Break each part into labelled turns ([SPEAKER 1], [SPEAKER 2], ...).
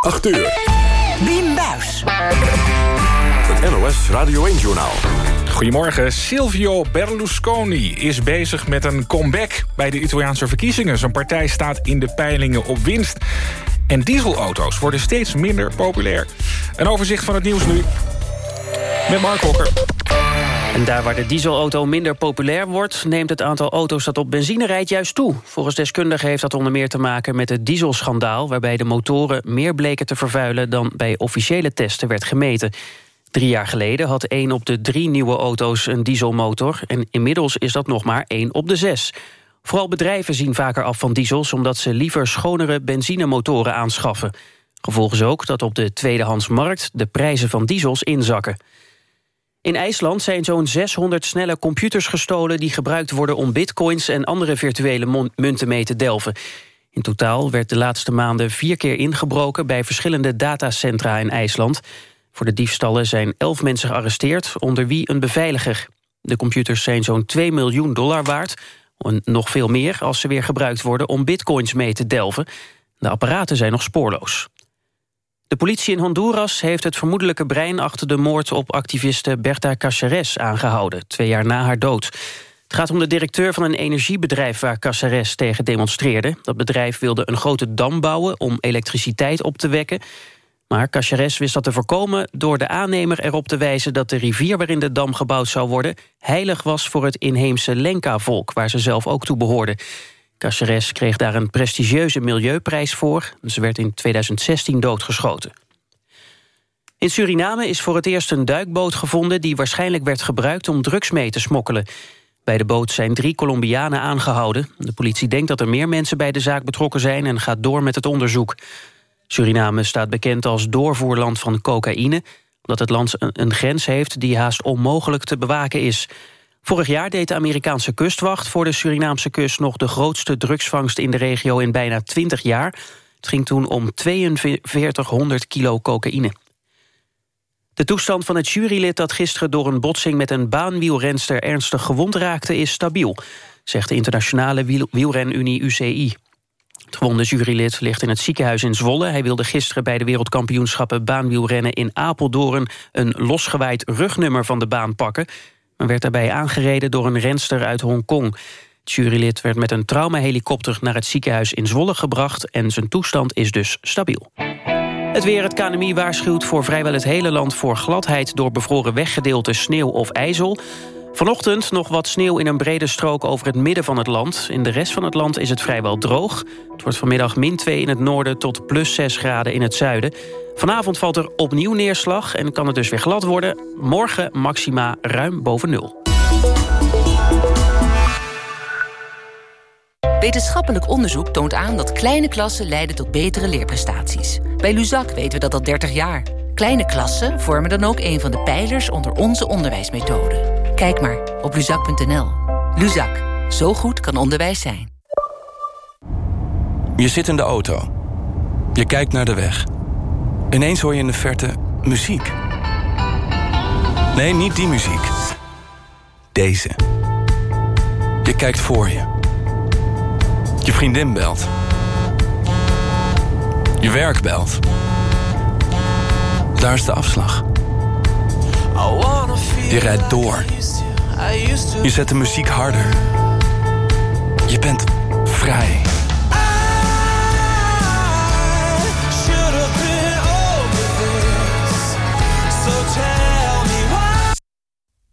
[SPEAKER 1] 8 uur.
[SPEAKER 2] Wim Buis.
[SPEAKER 1] Het NOS Radio 1-journaal.
[SPEAKER 3] Goedemorgen. Silvio Berlusconi is bezig met een comeback bij de Italiaanse verkiezingen. Zijn partij staat in de peilingen op winst. En dieselauto's worden steeds minder populair. Een overzicht van het nieuws nu. Met Mark Hokker.
[SPEAKER 4] En daar waar de dieselauto minder populair wordt... neemt het aantal auto's dat op benzine rijdt juist toe. Volgens deskundigen heeft dat onder meer te maken met het dieselschandaal... waarbij de motoren meer bleken te vervuilen... dan bij officiële testen werd gemeten. Drie jaar geleden had één op de drie nieuwe auto's een dieselmotor... en inmiddels is dat nog maar één op de zes. Vooral bedrijven zien vaker af van diesels... omdat ze liever schonere benzinemotoren aanschaffen. Gevolg is ook dat op de tweedehandsmarkt... de prijzen van diesels inzakken. In IJsland zijn zo'n 600 snelle computers gestolen... die gebruikt worden om bitcoins en andere virtuele munten mee te delven. In totaal werd de laatste maanden vier keer ingebroken... bij verschillende datacentra in IJsland. Voor de diefstallen zijn elf mensen gearresteerd, onder wie een beveiliger. De computers zijn zo'n 2 miljoen dollar waard... en nog veel meer als ze weer gebruikt worden om bitcoins mee te delven. De apparaten zijn nog spoorloos. De politie in Honduras heeft het vermoedelijke brein... achter de moord op activiste Berta Caceres aangehouden... twee jaar na haar dood. Het gaat om de directeur van een energiebedrijf... waar Caceres tegen demonstreerde. Dat bedrijf wilde een grote dam bouwen om elektriciteit op te wekken. Maar Caceres wist dat te voorkomen door de aannemer erop te wijzen... dat de rivier waarin de dam gebouwd zou worden... heilig was voor het inheemse Lenca-volk... waar ze zelf ook toe behoorde. Caceres kreeg daar een prestigieuze milieuprijs voor. Ze werd in 2016 doodgeschoten. In Suriname is voor het eerst een duikboot gevonden... die waarschijnlijk werd gebruikt om drugs mee te smokkelen. Bij de boot zijn drie Colombianen aangehouden. De politie denkt dat er meer mensen bij de zaak betrokken zijn... en gaat door met het onderzoek. Suriname staat bekend als doorvoerland van cocaïne... omdat het land een grens heeft die haast onmogelijk te bewaken is... Vorig jaar deed de Amerikaanse kustwacht voor de Surinaamse kust... nog de grootste drugsvangst in de regio in bijna 20 jaar. Het ging toen om 4200 kilo cocaïne. De toestand van het jurylid dat gisteren door een botsing... met een baanwielrenster ernstig gewond raakte is stabiel... zegt de internationale wielrenunie UCI. Het gewonde jurylid ligt in het ziekenhuis in Zwolle. Hij wilde gisteren bij de wereldkampioenschappen baanwielrennen in Apeldoorn... een losgewaaid rugnummer van de baan pakken werd daarbij aangereden door een renster uit Hongkong. Het jurylid werd met een traumahelikopter naar het ziekenhuis in Zwolle gebracht... en zijn toestand is dus stabiel. Het weer, het KNMI waarschuwt voor vrijwel het hele land... voor gladheid door bevroren weggedeelten sneeuw of ijzel. Vanochtend nog wat sneeuw in een brede strook over het midden van het land. In de rest van het land is het vrijwel droog. Het wordt vanmiddag min 2 in het noorden tot plus 6 graden in het zuiden. Vanavond valt er opnieuw neerslag en kan het dus weer glad worden. Morgen maxima ruim boven nul.
[SPEAKER 5] Wetenschappelijk onderzoek toont aan dat kleine klassen leiden tot betere leerprestaties. Bij Luzak weten we dat al 30 jaar. Kleine klassen vormen dan ook een van de pijlers onder onze onderwijsmethode. Kijk maar op luzak.nl. Luzak, zo goed kan onderwijs zijn.
[SPEAKER 6] Je zit in de auto. Je kijkt naar de weg. Ineens hoor je in de verte muziek. Nee, niet die muziek. Deze. Je kijkt voor je. Je vriendin belt. Je werk belt. Daar is de afslag. Je rijdt door. Je zet de muziek harder. Je bent vrij.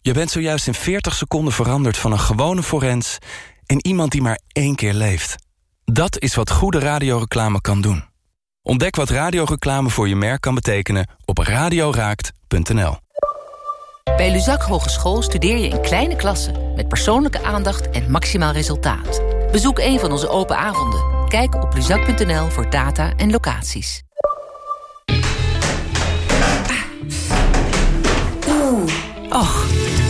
[SPEAKER 6] Je bent zojuist in 40 seconden veranderd van een gewone forens... in iemand die maar één keer leeft. Dat is wat goede radioreclame kan doen. Ontdek wat radioreclame voor je merk kan betekenen op radioraakt.nl.
[SPEAKER 5] Bij Luzak Hogeschool studeer je in kleine klassen... met persoonlijke aandacht en maximaal resultaat. Bezoek een van onze open avonden. Kijk op luzak.nl voor data en locaties.
[SPEAKER 2] Oeh. Och,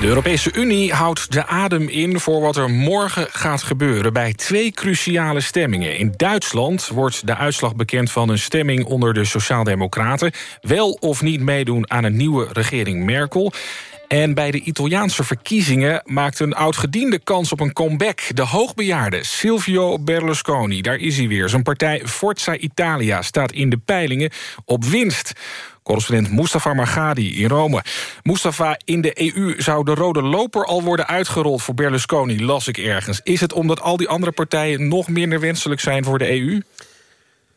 [SPEAKER 3] De Europese Unie houdt de adem in voor wat er morgen gaat gebeuren... bij twee cruciale stemmingen. In Duitsland wordt de uitslag bekend van een stemming onder de Sociaaldemocraten... wel of niet meedoen aan een nieuwe regering Merkel... En bij de Italiaanse verkiezingen maakt een oud-gediende kans op een comeback. De hoogbejaarde Silvio Berlusconi, daar is hij weer. Zijn partij Forza Italia staat in de peilingen op winst. Correspondent Mustafa Margadi in Rome. Mustafa, in de EU zou de rode loper al worden uitgerold voor Berlusconi, las ik ergens. Is het omdat al die andere partijen nog minder wenselijk zijn voor de EU?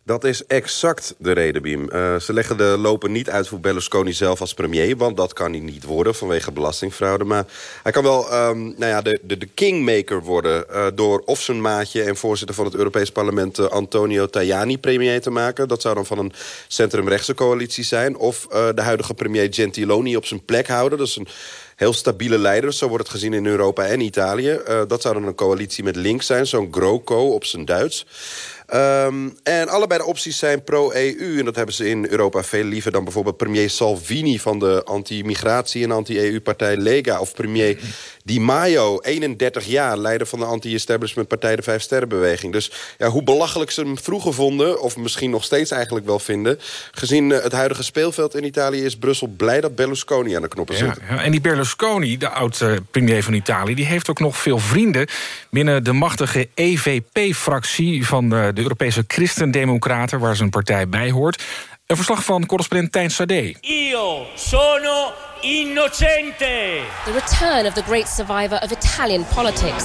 [SPEAKER 7] Dat is exact de reden, Biem. Uh, ze leggen de lopen niet uit voor Berlusconi zelf als premier... want dat kan hij niet worden vanwege belastingfraude. Maar hij kan wel um, nou ja, de, de, de kingmaker worden... Uh, door of zijn maatje en voorzitter van het Europees Parlement... Uh, Antonio Tajani premier te maken. Dat zou dan van een centrumrechtse coalitie zijn. Of de huidige premier Gentiloni op zijn plek houden. Dat is een heel stabiele leider. Zo wordt het gezien in Europa en Italië. Dat zou dan een coalitie met links zijn, zo'n GroKo op zijn Duits. Um, en allebei de opties zijn pro-EU. En dat hebben ze in Europa veel liever dan bijvoorbeeld premier Salvini... van de anti-migratie- en anti-EU-partij Lega. Of premier Di Maio, 31 jaar, leider van de anti-establishment partij de Vijf Sterrenbeweging. Dus ja, hoe belachelijk ze hem vroeger vonden, of misschien nog steeds eigenlijk wel vinden... gezien uh, het huidige speelveld in Italië is Brussel blij dat Berlusconi aan de knoppen zit.
[SPEAKER 3] Ja, en die Berlusconi, de oud-premier van Italië... die heeft ook nog veel vrienden binnen de machtige EVP-fractie... van uh, de Europese Christendemocraten, waar zijn partij bij hoort. Een verslag van correspondent Tijn Sade.
[SPEAKER 8] Io sono innocente.
[SPEAKER 9] The return of the great survivor of Italian politics.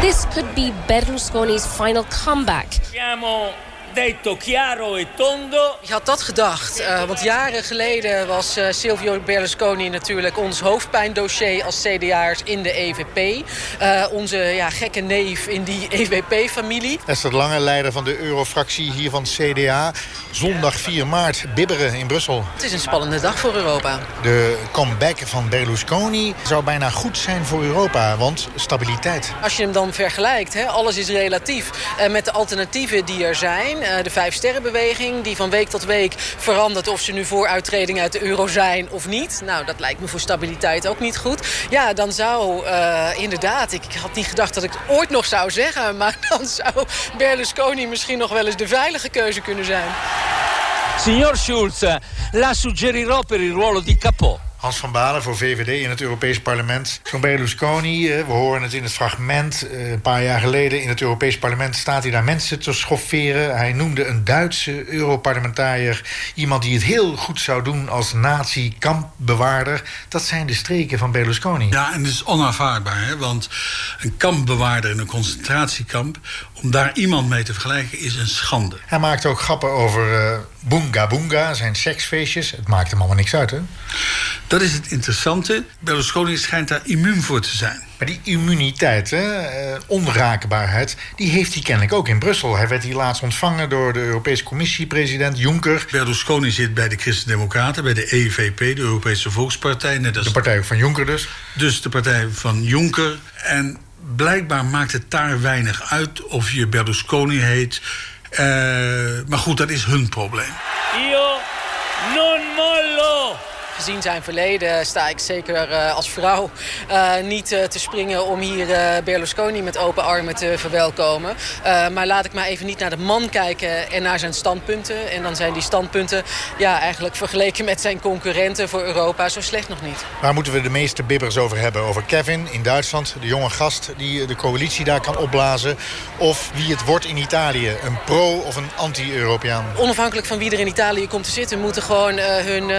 [SPEAKER 9] This could be Berlusconi's final comeback.
[SPEAKER 8] Siamo detto chiaro e tondo.
[SPEAKER 10] Je had dat gedacht, uh, want jaren geleden was uh, Silvio Berlusconi natuurlijk ons hoofdpijndossier als CDA'ers in de EVP. Uh, onze ja, gekke neef in die EVP-familie.
[SPEAKER 11] Esther Lange, leider van de eurofractie hier van CDA. Zondag 4 maart, bibberen in Brussel.
[SPEAKER 10] Het is een spannende dag voor Europa.
[SPEAKER 11] De comeback van Berlusconi zou bijna goed zijn voor Europa, want stabiliteit.
[SPEAKER 10] Als je hem dan vergelijkt, hè, alles is relatief, met de alternatieven die er zijn de Vijf Sterrenbeweging... die van week tot week verandert of ze nu voor uittreding uit de euro zijn of niet. Nou, dat lijkt me voor stabiliteit ook niet goed. Ja, dan zou uh, inderdaad... Ik, ik had niet gedacht dat ik het ooit nog zou zeggen... maar dan zou Berlusconi misschien nog wel eens de veilige keuze kunnen zijn.
[SPEAKER 8] Signor Schulz, la suggerirò per il ruolo di capo.
[SPEAKER 11] Hans van Balen voor VVD in het Europees Parlement. Zo'n Berlusconi, we horen het in het fragment... een paar jaar geleden in het Europees Parlement... staat hij daar mensen te schofferen. Hij noemde een Duitse Europarlementariër... iemand die het heel goed zou doen als nazi-kampbewaarder. Dat zijn de streken van Berlusconi.
[SPEAKER 12] Ja, en het is onaanvaardbaar, hè? want een kampbewaarder in een concentratiekamp... om daar iemand mee te vergelijken is een schande.
[SPEAKER 11] Hij maakt ook grappen over uh, Boonga Boonga, zijn seksfeestjes. Het maakt hem allemaal niks uit, hè?
[SPEAKER 12] Dat is het interessante. Berlusconi schijnt daar immuun voor te zijn.
[SPEAKER 11] Maar die immuniteit, hè, onraakbaarheid, die heeft hij kennelijk ook in Brussel. Hij werd hier laatst ontvangen door de Europese Commissie-president Juncker.
[SPEAKER 12] Berlusconi zit bij de Christen-Democraten, bij de EVP, de Europese Volkspartij. Net als
[SPEAKER 11] de partij van Juncker dus.
[SPEAKER 12] Dus de partij van Juncker. En blijkbaar maakt het daar weinig uit of je Berlusconi heet. Uh, maar goed, dat is hun probleem.
[SPEAKER 8] Io non mollo.
[SPEAKER 10] Gezien zijn verleden sta ik zeker uh, als vrouw uh, niet uh, te springen om hier Berlusconi met open armen te verwelkomen. maar laat ik maar even niet naar de man kijken en naar zijn standpunten. En dan zijn die standpunten ja, eigenlijk vergeleken met zijn concurrenten voor Europa zo slecht nog niet.
[SPEAKER 11] Waar moeten we de meeste bibbers over hebben? Over Kevin in Duitsland, de jonge gast die de coalitie daar kan opblazen. Of wie het wordt in Italië, een pro- of een anti-Europeaan?
[SPEAKER 10] Onafhankelijk van wie er in Italië komt te zitten, moeten gewoon hun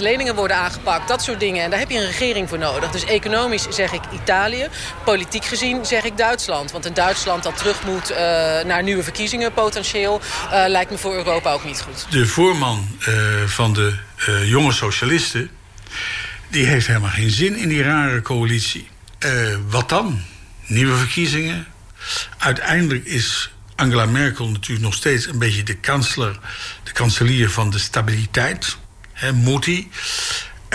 [SPEAKER 10] leningen worden aangepakt. Dat soort dingen. En daar heb je een regering voor nodig. Dus economisch zeg ik Italië. Politiek gezien zeg ik Duitsland. Want een Duitsland dat terug moet uh, naar nieuwe verkiezingen potentieel... Uh, lijkt me voor Europa ook niet goed.
[SPEAKER 12] De voorman uh, van de jonge socialisten... die heeft helemaal geen zin in die rare coalitie. wat dan? Nieuwe verkiezingen? Uiteindelijk is Angela Merkel natuurlijk nog steeds een beetje de kanselier, de kanselier van de stabiliteit. He, moet hij.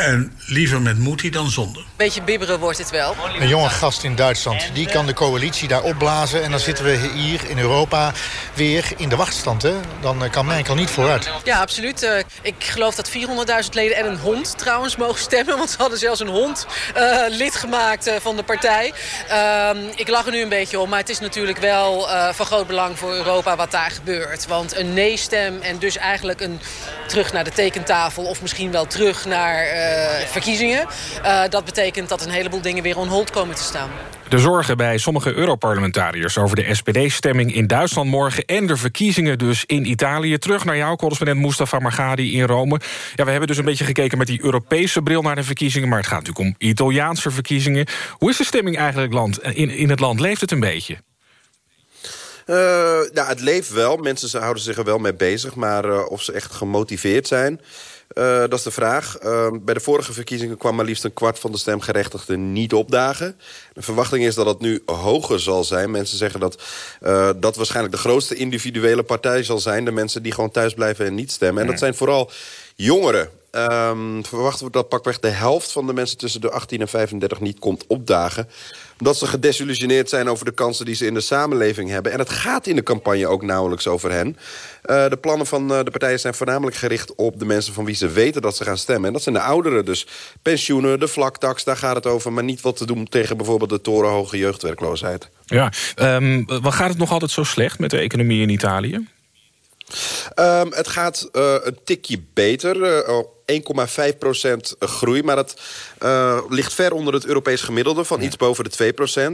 [SPEAKER 12] En liever met Moetie dan zonder.
[SPEAKER 10] Beetje bibberen wordt het wel.
[SPEAKER 11] Een jonge gast in Duitsland, die kan de coalitie daar opblazen... en dan zitten we hier in Europa weer in de wachtstand. Hè? Dan kan Merkel niet vooruit.
[SPEAKER 10] Ja, absoluut. Uh, ik geloof dat 400.000 leden en een hond trouwens mogen stemmen. Want ze hadden zelfs een hond uh, lid gemaakt uh, van de partij. Ehm, ik lach er nu een beetje om, maar het is natuurlijk wel van groot belang voor Europa wat daar gebeurt. Want een nee-stem en dus eigenlijk een terug naar de tekentafel... of misschien wel terug naar verkiezingen... dat betekent dat een heleboel dingen weer on hold komen te staan.
[SPEAKER 3] De zorgen bij sommige Europarlementariërs over de SPD-stemming in Duitsland morgen... en de verkiezingen dus in Italië. Terug naar jou, correspondent Mustafa Margadi in Rome. Ja, we hebben dus een beetje gekeken met die Europese bril naar de verkiezingen... maar het gaat natuurlijk om Italiaanse verkiezingen. Hoe is de stemming eigenlijk land, in, in het land? Leeft het een beetje?
[SPEAKER 7] Uh, nou, het leeft wel. Mensen houden zich er wel mee bezig. Maar uh, of ze echt gemotiveerd zijn... Uh, dat is de vraag. Uh, bij de vorige verkiezingen kwam maar liefst een kwart van de stemgerechtigden niet opdagen. De verwachting is dat het nu hoger zal zijn. Mensen zeggen dat uh, dat waarschijnlijk de grootste individuele partij zal zijn. De mensen die gewoon thuis blijven en niet stemmen. En dat zijn vooral jongeren. Um, verwachten we dat pakweg de helft van de mensen tussen de 18 en 35 niet komt opdagen. Omdat ze gedesillusioneerd zijn over de kansen die ze in de samenleving hebben. En het gaat in de campagne ook nauwelijks over hen. Uh, de plannen van uh, de partijen zijn voornamelijk gericht op de mensen van wie ze weten dat ze gaan stemmen. En dat zijn de ouderen, dus pensioenen, de vlaktax, daar gaat het over. Maar niet wat te doen tegen bijvoorbeeld de torenhoge jeugdwerkloosheid.
[SPEAKER 3] Ja, um, wat gaat het nog altijd zo slecht met de economie in Italië?
[SPEAKER 7] Um, het gaat uh, een tikje beter. Uh, 1,5% groei. Maar dat uh, ligt ver onder het Europees gemiddelde van iets boven de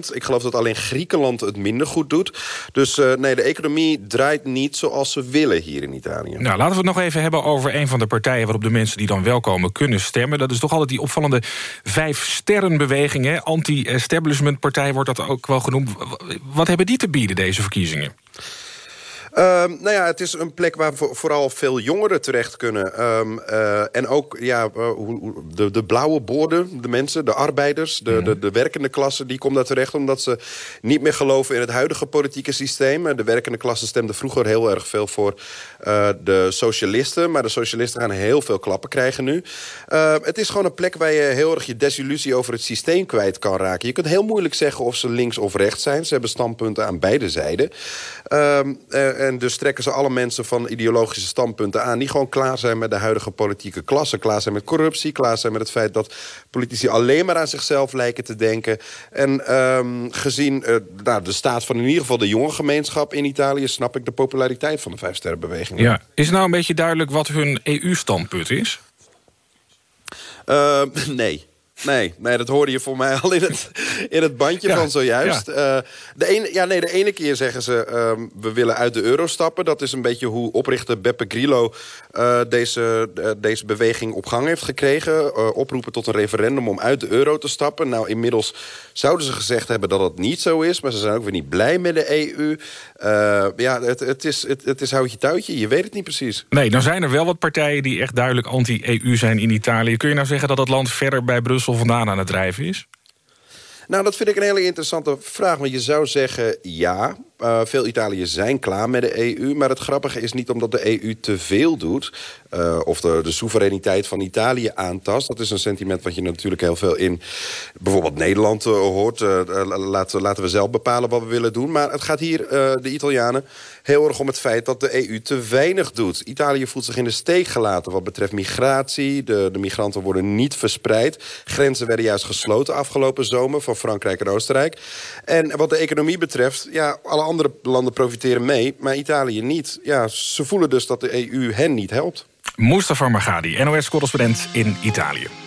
[SPEAKER 7] 2% Ik geloof dat alleen Griekenland het minder goed doet. Dus uh, nee, de economie draait niet zoals ze willen hier in Italië.
[SPEAKER 3] Nou, laten we het nog even hebben over een van de partijen... waarop de mensen die dan wel komen kunnen stemmen. Dat is toch altijd die opvallende vijf-sterrenbeweging. Anti-establishment partij wordt dat ook wel genoemd. Wat hebben die te bieden, deze verkiezingen?
[SPEAKER 7] Uh, nou ja, het is een plek waar vooral veel jongeren terecht kunnen. Um, uh, en ook ja, uh, de, de blauwe borden, de mensen, de arbeiders... De, mm. de, de werkende klasse, die komt daar terecht... omdat ze niet meer geloven in het huidige politieke systeem. De werkende klasse stemde vroeger heel erg veel voor uh, de socialisten... maar de socialisten gaan heel veel klappen krijgen nu. het is gewoon een plek waar je heel erg je desillusie over het systeem kwijt kan raken. Je kunt heel moeilijk zeggen of ze links of rechts zijn. Ze hebben standpunten aan beide zijden. Um, en dus trekken ze alle mensen van ideologische standpunten aan... die gewoon klaar zijn met de huidige politieke klasse. Klaar zijn met corruptie, klaar zijn met het feit dat politici alleen maar aan zichzelf lijken te denken. En um, gezien uh, nou, de staat van in ieder geval de jonge gemeenschap in Italië... snap ik de populariteit van de Vijfsterrenbeweging.
[SPEAKER 3] Ja. Is nou een beetje duidelijk wat hun EU-standpunt is?
[SPEAKER 7] Uh, nee. Nee, nee, dat hoorde je voor mij al in het, in het bandje ja, van zojuist. Ja. Uh, de, ene, ja, nee, de ene keer zeggen ze, um, we willen uit de euro stappen. Dat is een beetje hoe oprichter Beppe Grillo uh, deze, uh, deze beweging op gang heeft gekregen. oproepen tot een referendum om uit de euro te stappen. Nou, inmiddels zouden ze gezegd hebben dat dat niet zo is. Maar ze zijn ook weer niet blij met de EU. Ja, het, het, is, het, het is houtje touwtje, je weet het niet precies.
[SPEAKER 3] Nee, dan zijn er wel wat partijen die echt duidelijk anti-EU zijn in Italië. Kun je nou zeggen dat het land verder bij Brussel vandaan aan het drijven is?
[SPEAKER 7] Nou, dat vind ik een hele interessante vraag. Want je zou zeggen, ja, uh, veel Italiërs zijn klaar met de EU. Maar het grappige is niet omdat de EU te veel doet... Uh, of de, de soevereiniteit van Italië aantast. Dat is een sentiment wat je natuurlijk heel veel in bijvoorbeeld Nederland uh, hoort. laten, laten we zelf bepalen wat we willen doen. Maar het gaat hier, de Italianen, heel erg om het feit dat de EU te weinig doet. Italië voelt zich in de steek gelaten wat betreft migratie. De, de migranten worden niet verspreid. Grenzen werden juist gesloten afgelopen zomer... van Frankrijk en Oostenrijk. En wat de economie betreft, ja, alle andere landen profiteren mee, maar Italië niet. Ja, ze voelen dus dat de EU hen niet helpt.
[SPEAKER 3] Mustafa Margadi, NOS-correspondent in Italië.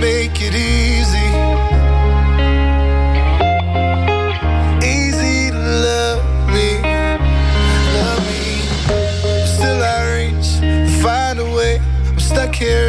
[SPEAKER 13] Make it easy. Easy to love me, love me. Still I reach, find a way. I'm stuck here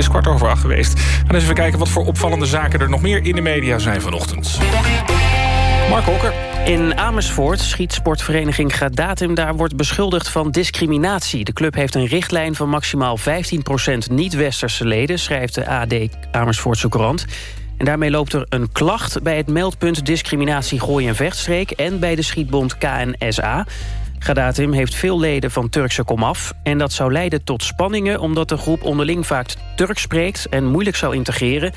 [SPEAKER 3] is kwart over acht geweest. En eens even kijken wat voor opvallende zaken er nog meer in de media zijn vanochtend. Mark Hokker.
[SPEAKER 4] In Amersfoort schiet sportvereniging Gradatum daar wordt beschuldigd van discriminatie. De club heeft een richtlijn van maximaal 15% niet-westerse leden... schrijft de AD Amersfoortse krant. En daarmee loopt er een klacht bij het meldpunt discriminatie Gooi en Vechtstreek... en bij de schietbond KNSA. Gradatum heeft veel leden van Turkse komaf... en dat zou leiden tot spanningen omdat de groep onderling vaak Turks spreekt... en moeilijk zou integreren.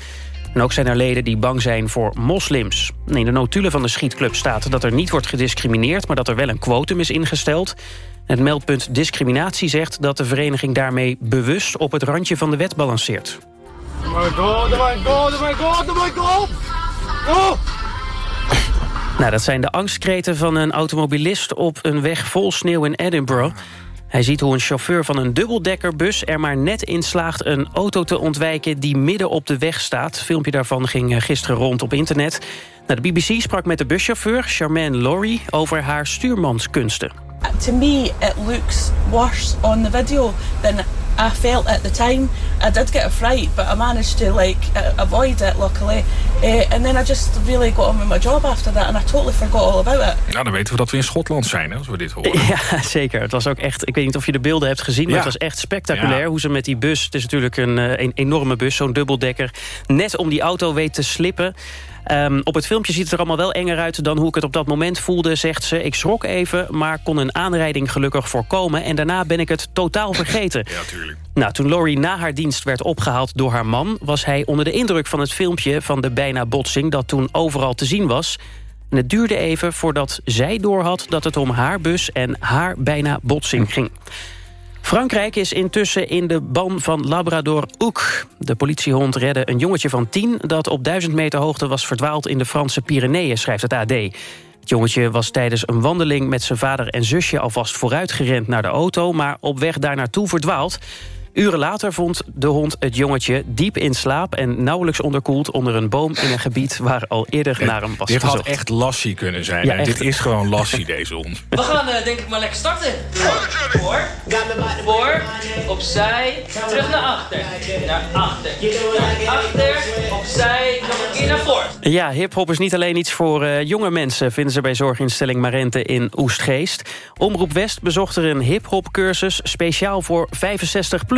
[SPEAKER 4] En ook zijn er leden die bang zijn voor moslims. In de notulen van de schietclub staat dat er niet wordt gediscrimineerd... maar dat er wel een quotum is ingesteld. Het meldpunt discriminatie zegt dat de vereniging daarmee bewust... op het randje van de wet balanceert.
[SPEAKER 14] Oh my god, oh my god, oh my god, oh my god! Oh!
[SPEAKER 4] Nou, dat zijn de angstkreten van een automobilist op een weg vol sneeuw in Edinburgh. Hij ziet hoe een chauffeur van een dubbeldekkerbus er maar net in slaagt... een auto te ontwijken die midden op de weg staat. Het filmpje daarvan ging eh, gisteren rond op internet. Nou, de BBC sprak met de buschauffeur, Charmaine Laurie... over haar stuurmanskunsten.
[SPEAKER 15] To me, it looks worse on the video than I felt at the time. I did get a fright, but I managed to like uh, avoid it luckily. Uh, and then I just really got on with my job after that, and I totally forgot all about it.
[SPEAKER 3] Nou, dan weten we dat we in Schotland zijn, hè, als we dit horen.
[SPEAKER 4] Ja, zeker. Het was ook echt, ik weet niet of je de beelden hebt gezien... maar
[SPEAKER 3] Ja.
[SPEAKER 4] het was echt spectaculair
[SPEAKER 3] Ja.
[SPEAKER 4] hoe ze met die bus... het is natuurlijk een, eh, een enorme bus, zo'n dubbeldekker... net om die auto weet te slippen... Ehm, op het filmpje ziet het er allemaal wel enger uit dan hoe ik het op dat moment voelde, zegt ze. Ik schrok even, maar kon een aanrijding gelukkig voorkomen... en daarna ben ik het totaal vergeten.
[SPEAKER 3] Ja, tuurlijk.
[SPEAKER 4] Nou, toen Laurie na haar dienst werd opgehaald door haar man... was hij onder de indruk van het filmpje van de bijna botsing... dat toen overal te zien was. En het duurde even voordat zij doorhad dat het om haar bus... en haar bijna botsing ging. Frankrijk is intussen in de ban van Labrador Oek. De politiehond redde een jongetje van tien... dat op duizend meter hoogte was verdwaald in de Franse Pyreneeën, schrijft het AD. Het jongetje was tijdens een wandeling met zijn vader en zusje... alvast vooruitgerend naar de auto, maar op weg daar naartoe verdwaald. Uren later vond de hond het jongetje diep in slaap... en nauwelijks onderkoeld onder een boom in een gebied... waar al eerder naar hem was
[SPEAKER 3] Dit had echt Lassie kunnen zijn.
[SPEAKER 4] Ja.
[SPEAKER 3] Dit is gewoon Lassie, deze hond.
[SPEAKER 16] We gaan eh, denk ik maar lekker starten. Voor, voor, opzij, terug naar achter. Naar achter, naar achter, opzij, nog een keer naar voren.
[SPEAKER 4] Ja, hiphop is niet alleen iets voor eh, jonge mensen... vinden ze bij zorginstelling Marente in Oestgeest. Omroep West bezocht er een hiphopcursus... speciaal voor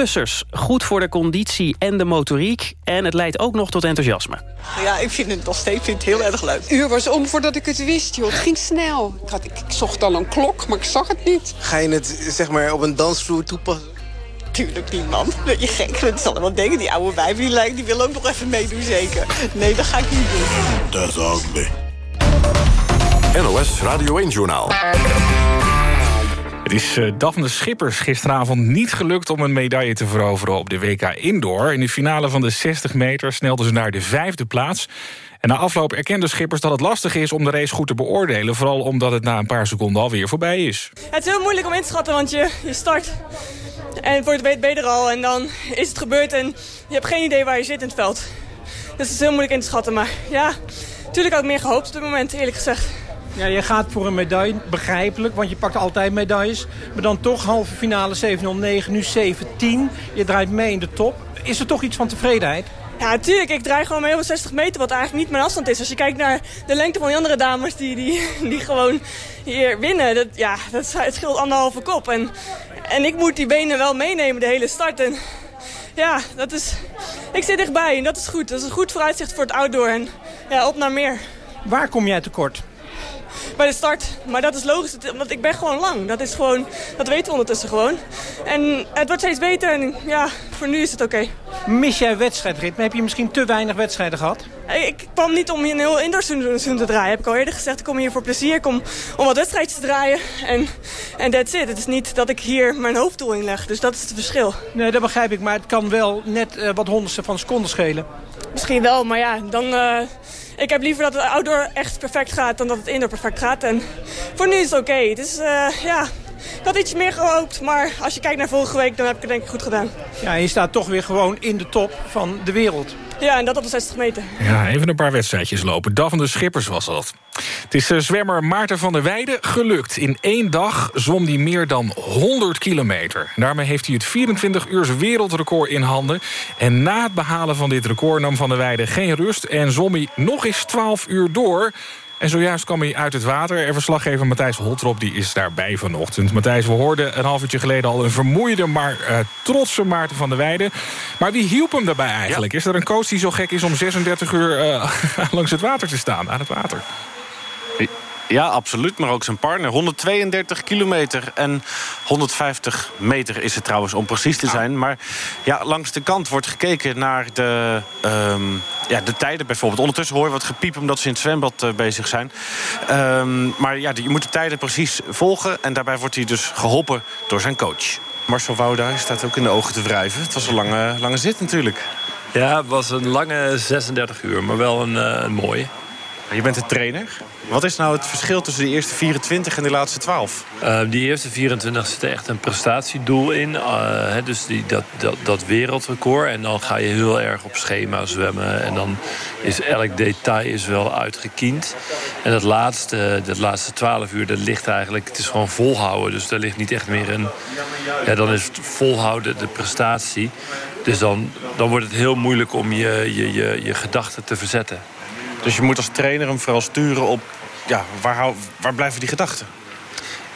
[SPEAKER 4] 65-plussers. Goed voor de conditie en de motoriek... en het leidt ook nog tot enthousiasme.
[SPEAKER 17] Ja, ik vind het nog steeds vind het heel erg leuk.
[SPEAKER 18] Het uur was om voordat ik het wist, joh. Het ging snel. Ik, had, ik, ik zocht al een klok, maar ik zag het niet.
[SPEAKER 17] Ga je het zeg maar op een dansvloer toepassen? Tuurlijk niet, man. Ben je gek? Dat zal wel denken. Die oude wijf die lijkt, die wil ook nog even meedoen, zeker. Nee, dat ga ik niet doen.
[SPEAKER 1] Dat is ugly. NOS Radio 1 Journaal.
[SPEAKER 3] Het is uh, Daphne Schippers gisteravond niet gelukt om een medaille te veroveren op de WK Indoor. In de finale van de 60 meter snelde ze naar de vijfde plaats. En na afloop erkende Schippers dat het lastig is om de race goed te beoordelen. Vooral omdat het na een paar seconden alweer voorbij is.
[SPEAKER 19] Het is heel moeilijk om in te schatten, want je, je start en voor het weet ben je er al. En dan is het gebeurd en je hebt geen idee waar je zit in het veld. Dus het is heel moeilijk in te schatten. Maar ja, natuurlijk had ik meer gehoopt op dit moment, eerlijk gezegd.
[SPEAKER 20] Ja, je gaat voor een medaille, begrijpelijk, want je pakt altijd medailles. Maar dan toch halve finale 709, nu 710. Je draait mee in de top. Is er toch iets van tevredenheid?
[SPEAKER 19] Ja, natuurlijk. Ik draai gewoon mee op 60 meter, wat eigenlijk niet mijn afstand is. Als je kijkt naar de lengte van die andere dames die, die, die gewoon hier winnen. Dat, ja, dat, het scheelt anderhalve kop. En, en ik moet die benen wel meenemen de hele start. En ja, dat is, ik zit dichtbij en dat is goed. Dat is een goed vooruitzicht voor het outdoor. En ja, op naar meer.
[SPEAKER 20] Waar kom jij tekort?
[SPEAKER 19] Bij de start. Maar dat is logisch, want ik ben gewoon lang. Dat, is gewoon, dat weten we ondertussen gewoon. En het wordt steeds beter en ja, voor nu is het oké.
[SPEAKER 20] Mis jij wedstrijdritme? Heb je misschien te weinig wedstrijden gehad?
[SPEAKER 19] Ik kwam niet om hier een heel indoorseizoen te draaien. Heb ik al eerder gezegd. Ik kom hier voor plezier. Ik kom om wat wedstrijdjes te draaien. En, en that's it. Het is niet dat ik hier mijn hoofddoel in leg. Dus dat is het verschil.
[SPEAKER 20] Nee, dat begrijp ik. Maar het kan wel net uh, wat honderdste van seconden schelen.
[SPEAKER 19] Misschien wel, maar ja, dan... Uh, ik heb liever dat het outdoor echt perfect gaat dan dat het indoor perfect gaat. En voor nu is het oké. Okay. Dus uh, ja, ik had iets meer gehoopt. Maar als je kijkt naar vorige week, dan heb ik het denk ik goed gedaan.
[SPEAKER 20] Ja, je staat toch weer gewoon in de top van de wereld.
[SPEAKER 19] Ja, en dat op de 60 meter.
[SPEAKER 3] Ja, even een paar wedstrijdjes lopen. de Schippers was dat. Het is uh, zwemmer Maarten van der Weijden gelukt. In één dag zwom hij meer dan 100 kilometer. Daarmee heeft hij het 24 uurs wereldrecord in handen. En na het behalen van dit record nam van der Weijden geen rust... en zwom hij nog eens 12 uur door... En zojuist kwam hij uit het water. En verslaggever Matthijs Holtrop die is daarbij vanochtend. Matthijs, we hoorden een half uurtje geleden al... een vermoeide, maar uh, trotse Maarten van der Weijden. Maar wie hielp hem daarbij eigenlijk? Is er een coach die zo gek is om 36 uur uh, langs het water te staan, aan het water?
[SPEAKER 21] Ja, absoluut. Maar ook zijn partner. 132 kilometer en 150 meter is het trouwens om precies te zijn. Maar ja, langs de kant wordt gekeken naar de, um, ja, de tijden bijvoorbeeld. Ondertussen hoor je wat gepiep omdat ze in het zwembad uh, bezig zijn. Um, maar ja, je moet de tijden precies volgen. En daarbij wordt hij dus geholpen door zijn coach. Marcel Wouda staat ook in de ogen te wrijven. Het was een lange, lange zit natuurlijk.
[SPEAKER 22] Ja, het was een lange 36 uur, maar wel een, uh, een mooie.
[SPEAKER 21] Je bent de trainer. Wat is nou het verschil tussen de eerste 24 en de laatste 12?
[SPEAKER 22] Uh, die eerste 24 zit echt een prestatiedoel in. Uh, dus die, dat, dat, dat, wereldrecord. En dan ga je heel erg op schema zwemmen. En dan is elk detail is wel uitgekiend. En dat laatste, dat laatste 12 uur, dat ligt eigenlijk... Het is gewoon volhouden. Dus daar ligt niet echt meer een... Ja, dan is het volhouden de prestatie. Dus dan, dan wordt het heel moeilijk om je, je, je, je gedachten te verzetten.
[SPEAKER 21] Dus je moet als trainer hem vooral sturen op... Ja, waar, waar blijven die gedachten?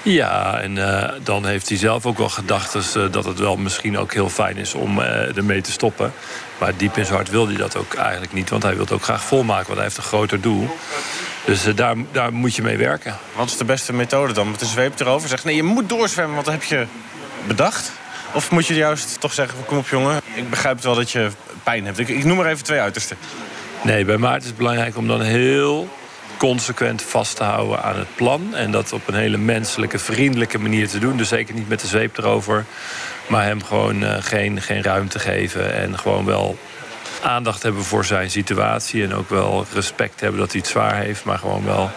[SPEAKER 22] Ja, en uh, dan heeft hij zelf ook wel gedachten uh, dat het wel misschien ook heel fijn is om uh, ermee te stoppen. Maar diep in zijn hart wil hij dat ook eigenlijk niet, want hij wil het ook graag volmaken, want hij heeft een groter doel. Dus daar, daar moet je mee werken.
[SPEAKER 21] Wat is de beste methode dan? Met de zweep erover? Zeg nee, je moet doorzwemmen, want dat heb je bedacht. Of moet je juist toch zeggen, kom op jongen, ik begrijp wel dat je pijn hebt. Ik, ik noem maar even twee uitersten.
[SPEAKER 22] Nee, bij Maarten is het belangrijk om dan heel consequent vast te houden aan het plan. En dat op een hele menselijke, vriendelijke manier te doen. Dus zeker niet met de zweep erover. Maar hem gewoon uh, geen, geen ruimte geven. En gewoon wel aandacht hebben voor zijn situatie. En ook wel respect hebben dat hij het zwaar heeft. Maar gewoon wel,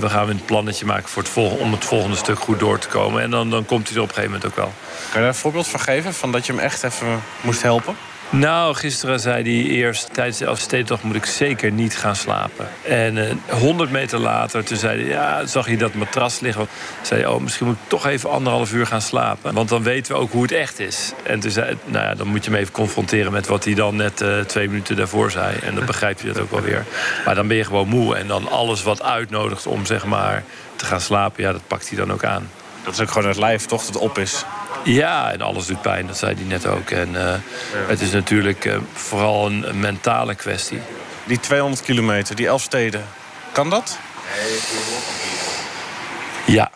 [SPEAKER 22] we gaan een plannetje maken voor het volgende, om het volgende stuk goed door te komen. En dan, dan komt hij er op een gegeven moment ook wel.
[SPEAKER 21] Kan je daar een voorbeeld van geven? Van dat je hem echt even moest helpen?
[SPEAKER 22] Nou, gisteren zei hij eerst... tijdens de Elfstedentocht moet ik zeker niet gaan slapen. En uh, 100 meter later, toen zei hij... ja, zag hij dat matras liggen. zei hij, oh, misschien moet ik toch even anderhalf uur gaan slapen. Want dan weten we ook hoe het echt is. En toen zei nou ja, dan moet je hem even confronteren... met wat hij dan net uh, twee minuten daarvoor zei. En dan begrijp je dat ook wel weer. Maar dan ben je gewoon moe. En dan alles wat uitnodigt om, zeg maar, te gaan slapen... ja, dat pakt hij dan ook aan.
[SPEAKER 21] Dat is ook gewoon het lijf, toch, dat op is?
[SPEAKER 22] Ja, en alles doet pijn, dat zei hij net ook. En uh, het is natuurlijk uh, vooral een, een, mentale kwestie.
[SPEAKER 21] Die 200 kilometer, die elf steden, kan dat?
[SPEAKER 22] Ja,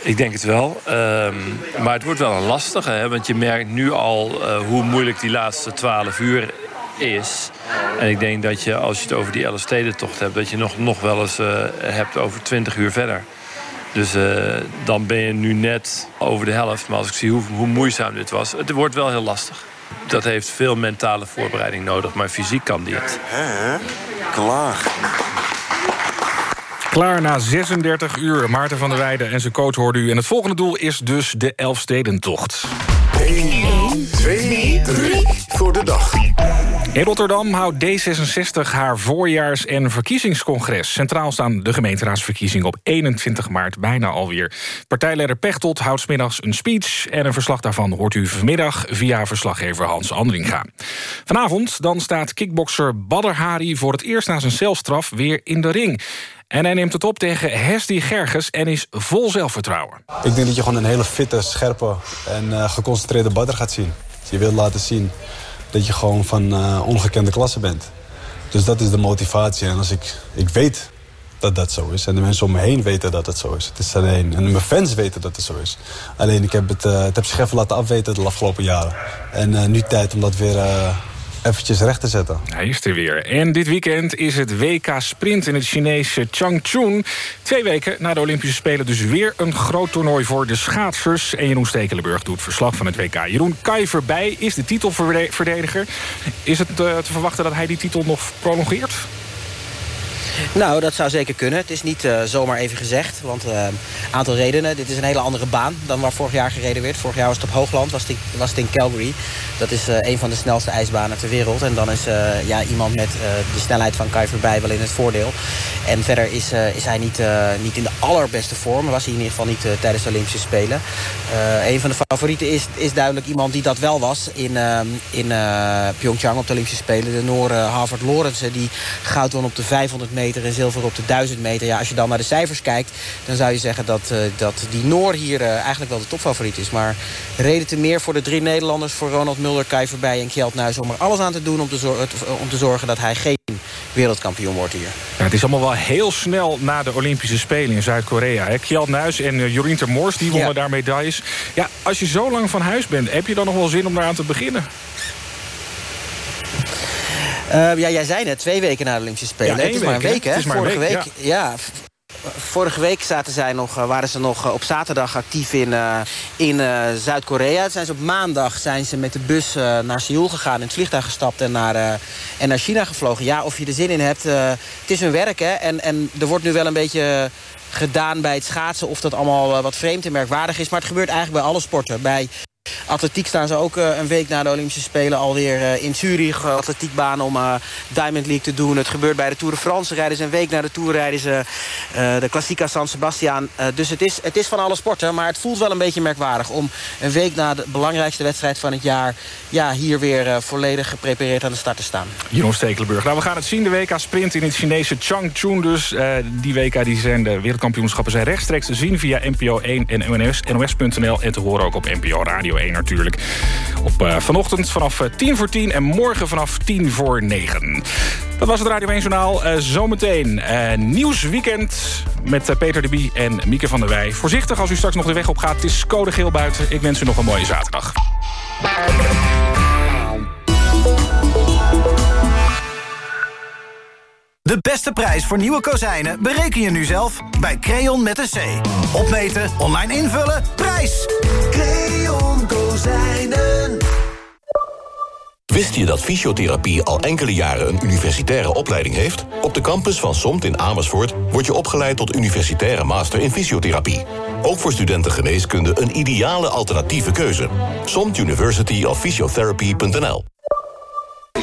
[SPEAKER 22] ik denk het wel. Um, maar het wordt wel een lastige, hè, want je merkt nu al uh, hoe moeilijk die laatste 12 uur is. En ik denk dat je, als je het over die elf stedentocht hebt... dat je nog, nog wel eens hebt over 20 uur verder. Dus eh, dan ben je nu net over de helft. Maar als ik zie hoe, hoe moeizaam dit was, het wordt wel heel lastig. Dat heeft veel mentale voorbereiding nodig, maar fysiek kan die het.
[SPEAKER 1] Hè? Klaar.
[SPEAKER 3] Klaar na 36 uur. Maarten van der Weijden en zijn coach hoorde u. En het volgende doel is dus de Elfstedentocht.
[SPEAKER 1] 1, 2, 3 voor de dag.
[SPEAKER 3] In Rotterdam houdt D66 haar voorjaars- en verkiezingscongres. Centraal staan de gemeenteraadsverkiezingen op 21 maart bijna alweer. Partijleider Pechtold houdt smiddags een speech... en een verslag daarvan hoort u vanmiddag via verslaggever Hans Andringa. Vanavond dan staat kickbokser Badr Hari... voor het eerst na zijn celstraf weer in de ring. En hij neemt het op tegen Hesdy Gerges en is vol zelfvertrouwen.
[SPEAKER 23] Ik denk dat je gewoon een hele fitte, scherpe en eh, geconcentreerde badder gaat zien. Je wilt laten zien dat je gewoon van eh, ongekende klasse bent. Dus dat is de motivatie. En als ik, ik weet dat dat zo is. En de mensen om me heen weten dat het zo is. Het is alleen, en mijn fans weten dat het zo is. Alleen ik heb het, eh, het heb zich even laten afweten de afgelopen jaren. En eh, nu tijd om dat weer eventjes recht te zetten.
[SPEAKER 3] Hij is er weer. En dit weekend is het WK Sprint in het Chinese Changchun. Twee weken na de Olympische Spelen dus weer een groot toernooi voor de schaatsers. En Jeroen Stekelenburg doet verslag van het WK. Jeroen Kuiverbij is de titelverdediger. Is het eh, te verwachten dat hij die titel nog prolongeert?
[SPEAKER 24] Nou, dat zou zeker kunnen. Het is niet eh, zomaar even gezegd. Want een aantal redenen. Dit is een hele andere baan dan waar vorig jaar gereden werd. Vorig jaar was het op Hoogland, was het, was in Calgary. Dat is eh, een van de snelste ijsbanen ter wereld. En dan is eh, ja, iemand met de snelheid van Kai voorbij wel in het voordeel. En verder is, is hij niet, niet in de allerbeste vorm. Was hij in ieder geval niet tijdens de Olympische Spelen. een van de favorieten is, is duidelijk iemand die dat wel was in, in Pyeongchang op de Olympische Spelen. De Noor Harvard Lorenzen die goud won op de 500 meter en zilver op de 1000 meter. Ja, als je dan naar de cijfers kijkt, dan zou je zeggen dat, uh, dat die Noor hier uh, eigenlijk wel de topfavoriet is. Maar reden te meer voor de drie Nederlanders, voor Ronald Mulder, Kai Verbij en Kjeld Nuis... om er alles aan te doen om te, om te zorgen dat hij geen wereldkampioen wordt hier.
[SPEAKER 3] Ja, het is allemaal wel heel snel na de Olympische Spelen in Zuid-Korea. Kjeld Nuis en Jorien Termors, die wonnen ja. daar medailles. Ja, als je zo lang van huis bent, heb je dan nog wel zin om daar aan te beginnen?
[SPEAKER 24] Uh, ja, jij zei net, twee weken na de Olympische Spelen.
[SPEAKER 3] Ja,
[SPEAKER 24] het is maar een week, hè?
[SPEAKER 3] Het is maar
[SPEAKER 24] Vorige
[SPEAKER 3] week,
[SPEAKER 24] week, ja. Vorige week zaten zij nog, waren ze nog op zaterdag actief in, uh, in uh, Zuid-Korea. Zijn ze op maandag zijn ze met de bus uh, naar Seoul gegaan, in het vliegtuig gestapt en naar, en naar China gevlogen. Ja, of je er zin in hebt, het is hun werk, hè? En, en er wordt nu wel een beetje gedaan bij het schaatsen of dat allemaal wat vreemd en merkwaardig is. Maar het gebeurt eigenlijk bij alle sporten. Bij Atletiek staan ze ook uh, een week na de Olympische Spelen alweer uh, in Zurich. Uh, atletiekbaan om Diamond League te doen. Het gebeurt bij de Tour de France. Rijden ze een week na de Tour rijden ze de Classica San Sebastian. dus het is, het is van alle sporten. Maar het voelt wel een beetje merkwaardig om een week na de belangrijkste wedstrijd van het jaar... Ja, hier weer volledig geprepareerd aan de start te staan.
[SPEAKER 3] Jeroen Stekelenburg. Nou, we gaan het zien. De WK Sprint in het Chinese Changchun dus. die WK die zijn de wereldkampioenschappen zijn rechtstreeks te zien via NPO 1 en NOS, NOS.nl. En te horen ook op NPO Radio 1 natuurlijk. Op uh, vanochtend vanaf uh, 10 voor 10 en morgen vanaf 10 voor 9. Dat was het Radio 1 Journaal. Uh, zometeen nieuwsweekend met Peter de Bie en Mieke van der Wij. Voorzichtig als u straks nog de weg op gaat. Het is code geel buiten. Ik wens u nog een mooie zaterdag.
[SPEAKER 25] De beste prijs voor nieuwe kozijnen bereken je nu zelf bij Creon met een C. Opmeten, online invullen, prijs!
[SPEAKER 26] Creon Kozijnen.
[SPEAKER 1] Wist je dat fysiotherapie al enkele jaren een universitaire opleiding heeft? Op de campus van SOMT in Amersfoort word je opgeleid tot universitaire master in fysiotherapie. Ook voor studenten geneeskunde een ideale alternatieve keuze. SOMT University of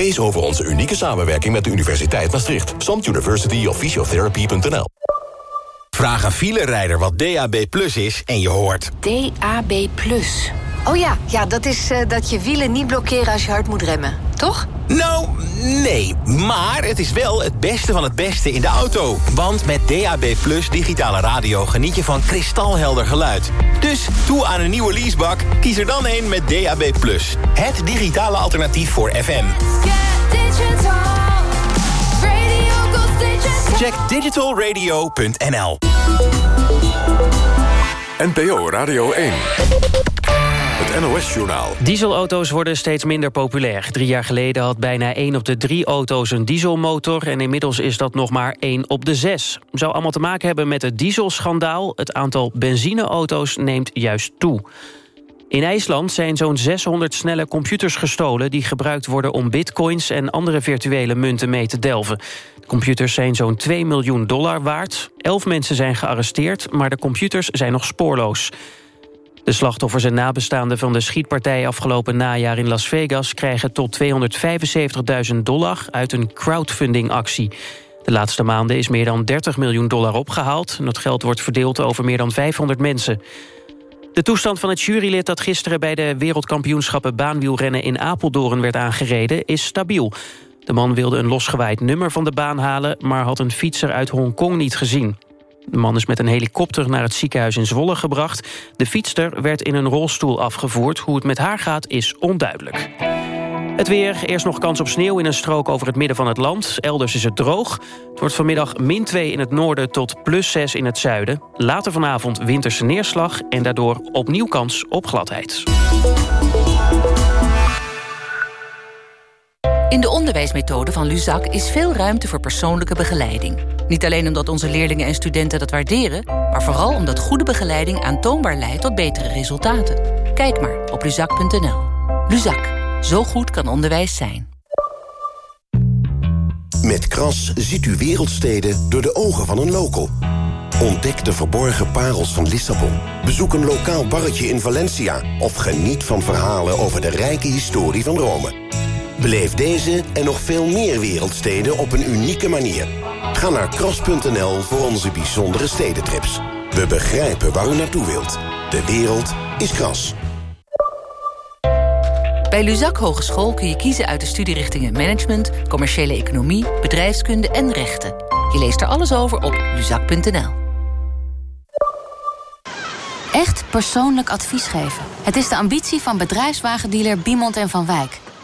[SPEAKER 1] Lees over onze unieke samenwerking met de Universiteit Maastricht. Samt University of Physiotherapy.nl
[SPEAKER 27] Vraag een filerijder wat DAB Plus is en je hoort...
[SPEAKER 28] DAB Plus. Oh ja, ja dat is uh, dat je wielen niet blokkeren als je hard moet remmen.
[SPEAKER 29] toch?
[SPEAKER 27] Nou, nee. Maar het is wel het beste van het beste in de auto. Want met DAB Plus digitale radio geniet je van kristalhelder geluid. Dus toe aan een nieuwe leasebak. Kies er dan een met DAB Plus. Het digitale alternatief voor FM. Check digitalradio.nl
[SPEAKER 30] NPO Radio 1. NOS-journaal.
[SPEAKER 4] Dieselauto's worden steeds minder populair. Drie jaar geleden had bijna 1 op de drie auto's een dieselmotor... en inmiddels is dat nog maar 1 op de 6. Zou allemaal te maken hebben met het dieselschandaal. Het aantal benzineauto's neemt juist toe. In IJsland zijn zo'n 600 snelle computers gestolen... die gebruikt worden om bitcoins en andere virtuele munten mee te delven. De computers zijn zo'n 2 miljoen dollar waard. Elf mensen zijn gearresteerd, maar de computers zijn nog spoorloos. De slachtoffers en nabestaanden van de schietpartij afgelopen najaar in Las Vegas... krijgen tot 275.000 dollar uit een crowdfundingactie. De laatste maanden is meer dan 30 miljoen dollar opgehaald... en dat geld wordt verdeeld over meer dan 500 mensen. De toestand van het jurylid dat gisteren bij de wereldkampioenschappen baanwielrennen in Apeldoorn werd aangereden is stabiel. De man wilde een losgewaaid nummer van de baan halen, maar had een fietser uit Hongkong niet gezien. De man is met een helikopter naar het ziekenhuis in Zwolle gebracht. De fietster werd in een rolstoel afgevoerd. Hoe het met haar gaat is onduidelijk. Het weer, eerst nog kans op sneeuw in een strook over het midden van het land. Elders is het droog. Het wordt vanmiddag min 2 in het noorden tot plus 6 in het zuiden. Later vanavond winterse neerslag en daardoor opnieuw kans op gladheid.
[SPEAKER 31] In de onderwijsmethode van Luzak is veel ruimte voor persoonlijke begeleiding. Niet alleen omdat onze leerlingen en studenten dat waarderen... maar vooral omdat goede begeleiding aantoonbaar leidt tot betere resultaten. Kijk maar op luzak.nl. Luzak, zo goed kan onderwijs zijn.
[SPEAKER 32] Met Kras ziet u wereldsteden door de ogen van een local. Ontdek de verborgen parels van Lissabon. Bezoek een lokaal barretje in Valencia... of geniet van verhalen over de rijke historie van Rome. Beleef deze en nog veel meer wereldsteden op een unieke manier. Ga naar kras.nl voor onze bijzondere stedentrips. We begrijpen waar u naartoe wilt. De wereld is kras.
[SPEAKER 31] Bij Luzak Hogeschool kun je kiezen uit de studierichtingen Management... Commerciële Economie, Bedrijfskunde en Rechten. Je leest er alles over op luzak.nl.
[SPEAKER 33] Echt persoonlijk advies geven. Het is de ambitie van bedrijfswagendealer Biemond en Van Wijk...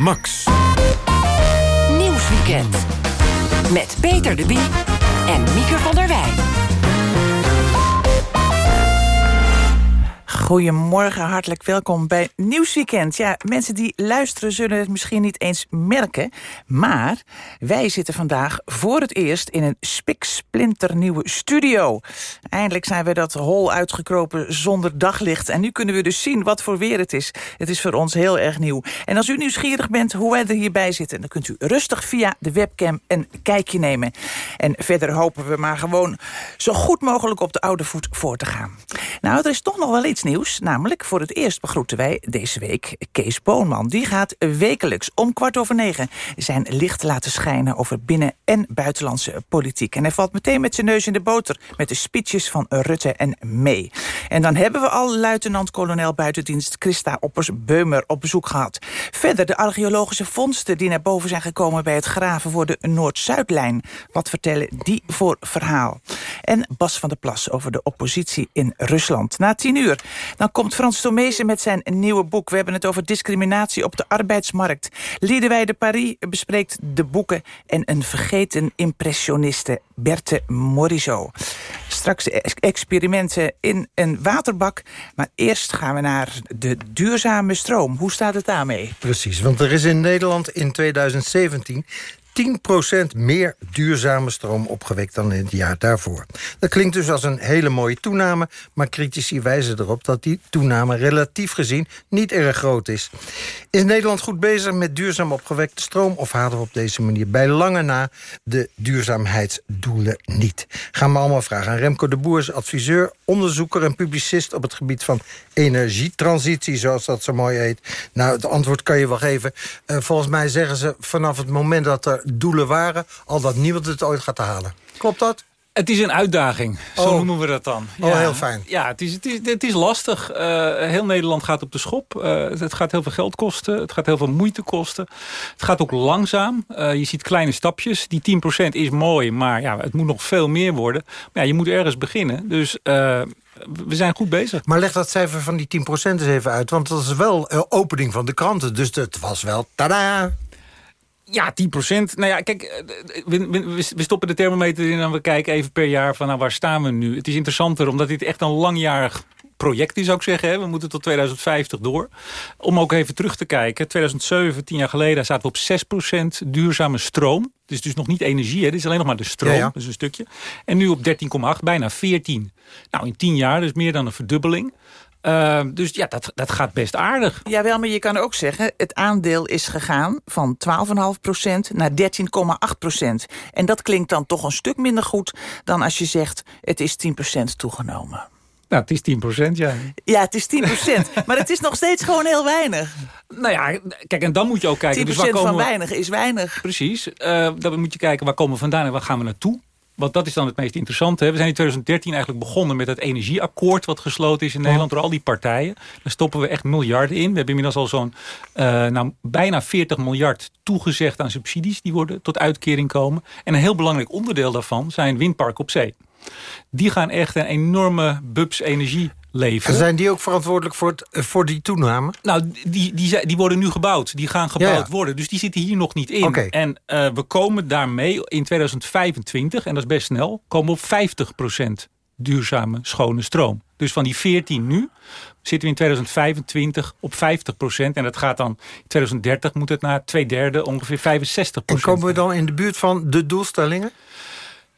[SPEAKER 30] Max.
[SPEAKER 34] Nieuwsweekend. Met Peter de Bie en Mieke van der Wij.
[SPEAKER 28] Goedemorgen, hartelijk welkom bij Nieuwsweekend. Ja, mensen die luisteren zullen het misschien niet eens merken... maar wij zitten vandaag voor het eerst in een spiksplinternieuwe studio. Eindelijk zijn we dat hol uitgekropen zonder daglicht... en nu kunnen we dus zien wat voor weer het is. Het is voor ons heel erg nieuw. En als u nieuwsgierig bent hoe wij er hierbij zitten... dan kunt u rustig via de webcam een kijkje nemen. En verder hopen we maar gewoon zo goed mogelijk op de oude voet voor te gaan. Nou, er is toch nog wel iets nieuws Namelijk voor het eerst begroeten wij deze week Kees Boonman. Die gaat wekelijks om kwart over negen zijn licht laten schijnen... over binnen- en buitenlandse politiek. En hij valt meteen met zijn neus in de boter... met de speeches van Rutte en May. En dan hebben we al luitenant-kolonel buitendienst... Christa Oppers-Beumer op bezoek gehad. Verder de archeologische vondsten die naar boven zijn gekomen... bij het graven voor de Noord-Zuidlijn. Wat vertellen die voor verhaal? En Bas van der Plas over de oppositie in Rusland. Na tien uur dan komt Frans Tomezen met zijn nieuwe boek. We hebben het over discriminatie op de arbeidsmarkt. Liedewij de Paris bespreekt de boeken... en een vergeten impressioniste, Berthe Morisot. Straks experimenten in een waterbak. Maar eerst gaan we naar de duurzame stroom. Hoe staat het daarmee?
[SPEAKER 35] Precies, want er is in Nederland in 2017
[SPEAKER 29] 10% meer duurzame stroom opgewekt dan in het jaar daarvoor. Dat klinkt dus als een hele mooie toename... maar critici wijzen erop dat die toename relatief gezien niet erg groot is. Is Nederland goed bezig met duurzaam opgewekte stroom... of halen we op deze manier bij lange na de duurzaamheidsdoelen niet? Gaan we allemaal vragen aan Remco de Boer, adviseur, onderzoeker en publicist... op het gebied van energietransitie, zoals dat zo mooi heet. Nou, het antwoord kan je wel geven. Uh, volgens mij zeggen ze vanaf het moment dat er doelen waren... al dat niemand het ooit gaat halen. Klopt dat?
[SPEAKER 36] Het is een uitdaging, zo oh. noemen we dat dan.
[SPEAKER 29] Oh, heel fijn.
[SPEAKER 36] Ja, het is, het is, het is lastig. Uh, heel Nederland gaat op de schop. Uh, het gaat heel veel geld kosten. Het gaat heel veel moeite kosten. Het gaat ook langzaam. Uh, je ziet kleine stapjes. Die 10% is mooi, maar ja, het moet nog veel meer worden. Maar ja, je moet ergens beginnen. Dus we zijn goed bezig.
[SPEAKER 29] Maar leg dat cijfer van die 10% eens even uit. Want dat is wel opening van de kranten. Dus het was wel, tada!
[SPEAKER 36] Ja, 10 procent. Nou ja, kijk, eh, we, we, stoppen de thermometer in en we kijken even per jaar van nou, waar staan we nu. Het is interessanter omdat dit echt een langjarig project is, zou ik zeggen. Hè. We moeten tot 2050 door. Om ook even terug te kijken. 2007, tien jaar geleden, zaten we op 6 procent duurzame stroom. Het is dus nog niet energie, hè. dit is alleen nog maar de stroom. Ja, Dus een stukje. En nu op 13,8, bijna 14. Nou, in 10 jaar, dus meer dan een verdubbeling. Uh, dus ja, dat, dat gaat best aardig.
[SPEAKER 28] Jawel, maar je kan ook zeggen... het aandeel is gegaan van 12,5% naar 13,8%. En dat klinkt dan toch een stuk minder goed... dan als je zegt het is 10% toegenomen.
[SPEAKER 36] Nou, het is 10 procent, ja.
[SPEAKER 28] Ja, het is 10 procent. maar het is nog steeds gewoon heel weinig.
[SPEAKER 36] Nou ja, kijk, en dan moet je ook kijken...
[SPEAKER 28] 10 dus waar komen van weinig is weinig.
[SPEAKER 36] Precies. Uh, dan moet je kijken, waar komen we vandaan en waar gaan we naartoe? Want dat is dan het meest interessante. We zijn in 2013 eigenlijk begonnen met het energieakkoord... wat gesloten is in Nederland door al die partijen. Daar stoppen we echt miljarden in. We hebben inmiddels al zo'n uh, nou, bijna 40 miljard toegezegd aan subsidies... die worden tot uitkering komen. En een heel belangrijk onderdeel daarvan zijn windparken op zee. Die gaan echt een enorme bubs energie leveren.
[SPEAKER 29] En zijn die ook verantwoordelijk voor, het, eh, voor die toename?
[SPEAKER 36] Nou, die, die, die worden nu gebouwd. Die gaan gebouwd worden. Dus die zitten hier nog niet in. En uh, we komen daarmee in 2025, en dat is best snel... komen we op 50% duurzame schone stroom. Dus van die 14 nu zitten we in 2025 op 50% En dat gaat dan in 2030 moet het naar twee derde ongeveer 65%
[SPEAKER 29] En komen we dan in de buurt van de doelstellingen?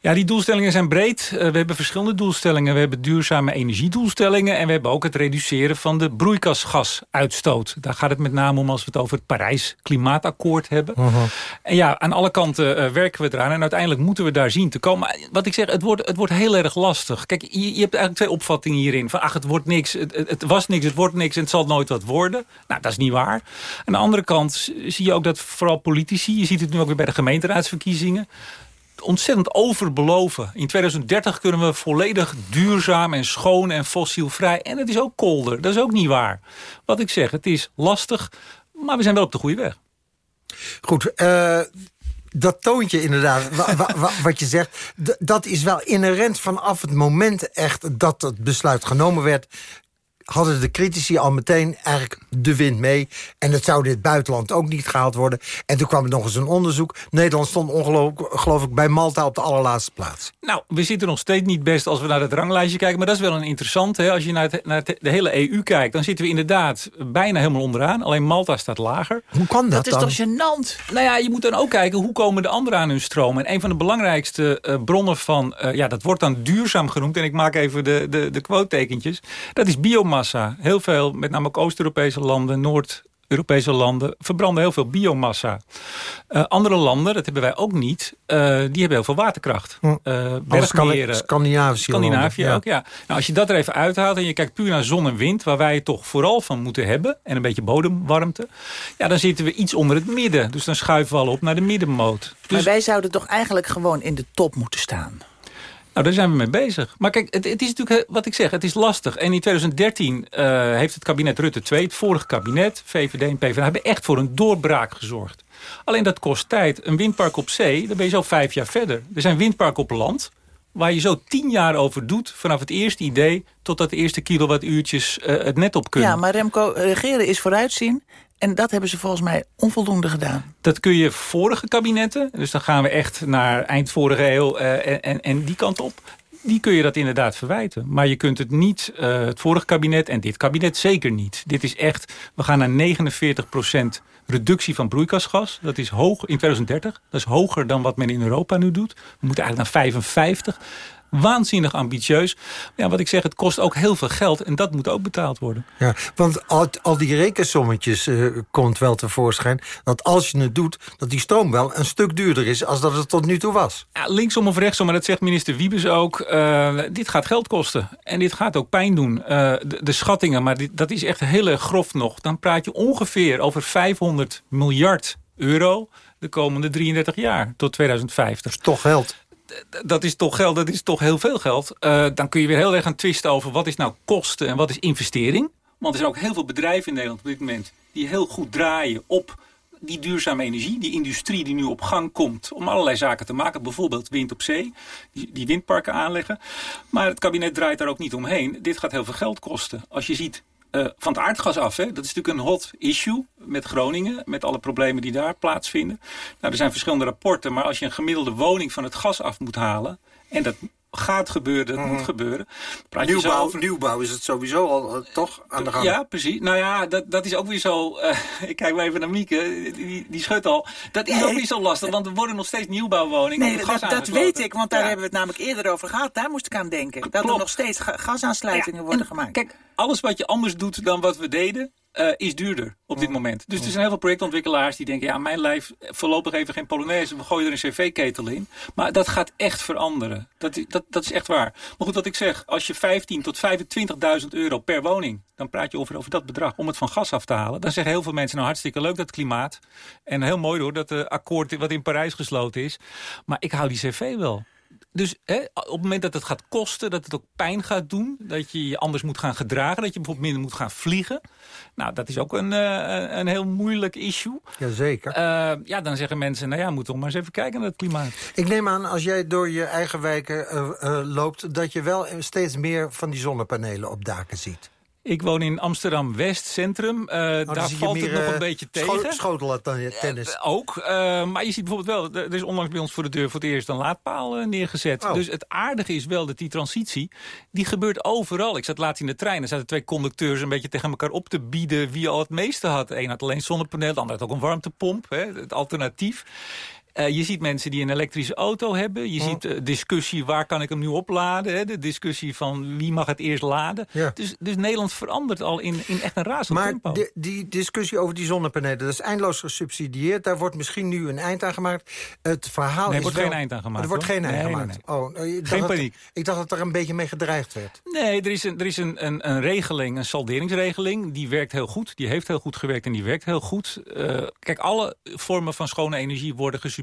[SPEAKER 36] Ja, die doelstellingen zijn breed. Uh, we hebben verschillende doelstellingen. We hebben duurzame energiedoelstellingen... en we hebben ook het reduceren van de broeikasgasuitstoot. Daar gaat het met name om als we het over het Parijs Klimaatakkoord hebben. Uh -huh. En ja, aan alle kanten uh, werken we eraan... en uiteindelijk moeten we daar zien te komen. Maar wat ik zeg, het wordt, het wordt heel erg lastig. Kijk, je, je hebt eigenlijk twee opvattingen hierin. Van, ach, het wordt niks, het, het, was niks, het wordt niks... en het zal nooit wat worden. Nou, dat is niet waar. Aan de andere kant zie je ook dat vooral politici... je ziet het nu ook weer bij de gemeenteraadsverkiezingen ontzettend overbeloven. In 2030 kunnen we volledig duurzaam en schoon en fossielvrij. En het is ook kolder. Dat is ook niet waar. Wat ik zeg, het is lastig, maar we zijn wel op de goede weg.
[SPEAKER 29] Goed, uh, dat toontje inderdaad, wat je zegt... dat is wel inherent vanaf het moment echt dat het besluit genomen werd hadden de critici al meteen eigenlijk de wind mee. En het zou dit buitenland ook niet gehaald worden. En toen kwam er nog eens een onderzoek. Nederland stond ongelooflijk geloof ik bij Malta op de allerlaatste plaats.
[SPEAKER 36] Nou, we zitten nog steeds niet best als we naar het ranglijstje kijken. Maar dat is wel een interessant. Hè? Als je naar, het, naar de hele EU kijkt, dan zitten we inderdaad bijna helemaal onderaan. Alleen Malta staat lager.
[SPEAKER 29] Hoe kan dat,
[SPEAKER 28] dat is toch gênant?
[SPEAKER 36] Nou ja, je moet dan ook kijken hoe komen de anderen aan hun stroom. En een van de belangrijkste uh, bronnen van, uh, ja, dat wordt dan duurzaam genoemd. En ik maak even de, de, de quote-tekentjes. Dat is biomassa biomassa. Heel veel, met name ook Oost-Europese landen, Noord- Europese landen verbranden heel veel biomassa. Uh, andere landen, dat hebben wij ook niet, uh, die hebben heel veel waterkracht. Uh,
[SPEAKER 29] bergmeren. Scandinavië.
[SPEAKER 36] Scandinavië ook, ja. Nou, als je dat er even uithaalt en je kijkt puur naar zon en wind... waar wij toch vooral van moeten hebben, en een beetje bodemwarmte... ja, dan zitten we iets onder het midden. Dus dan schuiven we al op naar de middenmoot. Dus...
[SPEAKER 28] Maar wij zouden toch eigenlijk gewoon in de top moeten staan?
[SPEAKER 36] Nou, daar zijn we mee bezig. Maar kijk, het, het, is natuurlijk wat ik zeg, het is lastig. En in 2013 uh, heeft het kabinet Rutte 2, het vorige kabinet, VVD en PvdA, hebben echt voor een doorbraak gezorgd. Alleen dat kost tijd. Een windpark op zee, dan ben je zo vijf jaar verder. Er zijn windparken op land, waar je zo tien jaar over doet... vanaf het eerste idee totdat de eerste kilowattuurtjes uh, het net op kunnen.
[SPEAKER 28] Ja, maar Remco, regeren is vooruitzien. En dat hebben ze volgens mij onvoldoende gedaan.
[SPEAKER 36] Dat kun je vorige kabinetten. Dus dan gaan we echt naar eind vorige eeuw uh, en, en die kant op die kun je dat inderdaad verwijten. Maar je kunt het niet, uh, het vorige kabinet en dit kabinet zeker niet. Dit is echt, we gaan naar 49 reductie van broeikasgas. Dat is hoog in 2030. Dat is hoger dan wat men in Europa nu doet. We moeten eigenlijk naar 55 waanzinnig ambitieus. Ja, wat ik zeg, het kost ook heel veel geld en dat moet ook betaald worden.
[SPEAKER 29] Ja, want al, al die rekensommetjes uh, komt wel tevoorschijn... dat als je het doet, dat die stroom wel een stuk duurder is... als dat het tot nu toe was.
[SPEAKER 36] Ja, linksom of rechtsom, maar dat zegt minister Wiebes ook... Uh, dit gaat geld kosten en dit gaat ook pijn doen. Uh, de, de, schattingen, maar dit, dat is echt heel erg grof nog. Dan praat je ongeveer over 500 miljard euro de komende 33 jaar tot 2050. Dat
[SPEAKER 29] is toch geld
[SPEAKER 36] dat is toch geld, dat is toch heel veel geld. Uh, dan kun je weer heel erg gaan twisten over wat is nou kosten en wat is investering. Want er zijn ook heel veel bedrijven in Nederland op dit moment... die heel goed draaien op die duurzame energie. Die industrie die nu op gang komt om allerlei zaken te maken. Bijvoorbeeld wind op zee, die, die windparken aanleggen. Maar het kabinet draait daar ook niet omheen. Dit gaat heel veel geld kosten. Als je ziet uh, van het aardgas af. Hè? Dat is natuurlijk een hot issue met Groningen. Met alle problemen die daar plaatsvinden. Nou, er zijn verschillende rapporten. Maar als je een gemiddelde woning van het gas af moet halen. En dat gaat gebeuren, dat moet mhm. gebeuren.
[SPEAKER 29] Praat nieuwbouw, zo... nieuwbouw is het sowieso al uh, toch aan de gang.
[SPEAKER 36] Ja, precies. Nou ja, dat, dat is ook weer zo... Uh, ik kijk maar even naar Mieke, die, die schudt al. Dat is ook niet zo lastig, want er worden nog steeds nieuwbouwwoningen
[SPEAKER 28] Nee, dat, dat weet ik, want daar hebben we het namelijk eerder over gehad. Daar moest ik aan denken. Dat Klopt. er nog steeds gasaansluitingen worden gemaakt.
[SPEAKER 36] Kijk, alles wat je anders doet dan wat we deden... Uh, is duurder op dit moment. Dus er zijn heel veel projectontwikkelaars die denken... ja, mijn lijf voorlopig even geen Polonaise. We gooien er een cv-ketel in. Maar dat gaat echt veranderen. Dat, dat, dat is echt waar. Maar goed, wat ik zeg. Als je 15 tot 25.000 euro per woning... dan praat je over, over dat bedrag om het van gas af te halen. Dan zeggen heel veel mensen... nou, hartstikke leuk dat klimaat. En heel mooi hoor, dat de akkoord wat in Parijs gesloten is. Maar ik hou die cv wel dus hè, op het moment dat het gaat kosten, dat het ook pijn gaat doen... dat je je anders moet gaan gedragen, dat je bijvoorbeeld minder moet gaan vliegen... nou, dat is ook een, uh, een heel moeilijk issue.
[SPEAKER 29] Jazeker.
[SPEAKER 36] Uh, ja, dan zeggen mensen, nou ja, moet toch maar eens even kijken naar het klimaat.
[SPEAKER 29] Ik neem aan, als jij door je eigen wijken uh, loopt... dat je wel steeds meer van die zonnepanelen op daken ziet.
[SPEAKER 36] Ik woon in Amsterdam-West Centrum. Uh, daar valt het nog een beetje tegen.
[SPEAKER 29] Schotelen dan tennis?
[SPEAKER 36] Uh, ook. Uh, maar je ziet bijvoorbeeld wel, er is onlangs bij ons voor de deur voor het eerst een laadpaal neergezet. Oh. Dus het aardige is wel dat die transitie, die gebeurt overal. Ik zat laatst in de trein, er zaten twee conducteurs een beetje tegen elkaar op te bieden wie al het meeste had. Eén had alleen zonnepaneel, de ander had ook een warmtepomp, hè, het alternatief. Uh, je ziet mensen die een elektrische auto hebben. Je ziet de discussie waar kan ik hem nu opladen. Hè? De discussie van wie mag het eerst laden. Ja. Dus, dus Nederland verandert al in, in echt een razend
[SPEAKER 29] maar
[SPEAKER 36] tempo.
[SPEAKER 29] Maar die discussie over die zonnepanelen... dat is eindeloos gesubsidieerd. Daar wordt misschien nu een eind aan gemaakt. Het verhaal
[SPEAKER 36] nee,
[SPEAKER 29] er
[SPEAKER 36] wordt geen eind aan gemaakt.
[SPEAKER 29] Er wordt geen eind
[SPEAKER 36] nee,
[SPEAKER 29] gemaakt.
[SPEAKER 36] Nee,
[SPEAKER 29] oh,
[SPEAKER 36] geen paniek.
[SPEAKER 29] ik dacht dat er een beetje mee gedreigd werd.
[SPEAKER 36] Nee, er is, een, er is een, een, een regeling, een salderingsregeling. Die werkt heel goed. Die heeft heel goed gewerkt en die werkt heel goed. Uh, kijk, alle vormen van schone energie worden gesubsidieerd.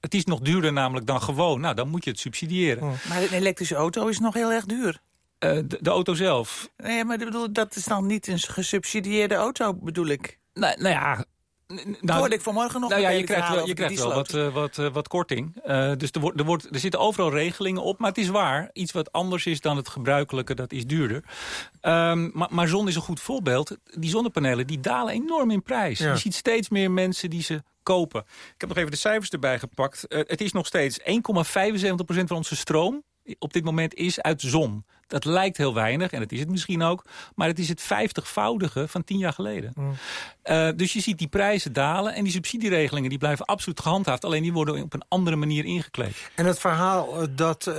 [SPEAKER 36] Het is nog duurder namelijk dan gewoon. Nou, dan moet je het subsidiëren.
[SPEAKER 28] Oh. Maar een elektrische auto is nog heel erg duur.
[SPEAKER 36] Uh, de, de, auto zelf.
[SPEAKER 28] Nee, maar bedoel, dat is dan niet een gesubsidieerde auto, bedoel ik.
[SPEAKER 36] Nou, nou ja,
[SPEAKER 28] nou, hoorde ik vanmorgen nog
[SPEAKER 36] nou ja, je krijgt wel, je krijgt wel wat, uh, wat, uh, wat korting. Uh, dus er, wordt, er, wordt, er zitten overal regelingen op. Maar het is waar, iets wat anders is dan het gebruikelijke, dat is duurder. Um, maar, maar zon is een goed voorbeeld. Die zonnepanelen die dalen enorm in prijs. Ja. Je ziet steeds meer mensen die ze kopen. Ik heb nog even de cijfers erbij gepakt. het is nog steeds 1,75% van onze stroom op dit moment is uit zon. Dat lijkt heel weinig, en dat is het misschien ook. Maar het is het vijftigvoudige van tien jaar geleden. Mm. Uh, dus je ziet die prijzen dalen. En die subsidieregelingen die blijven absoluut gehandhaafd. Alleen die worden op een andere manier ingekleed.
[SPEAKER 29] En het verhaal uh, dat uh,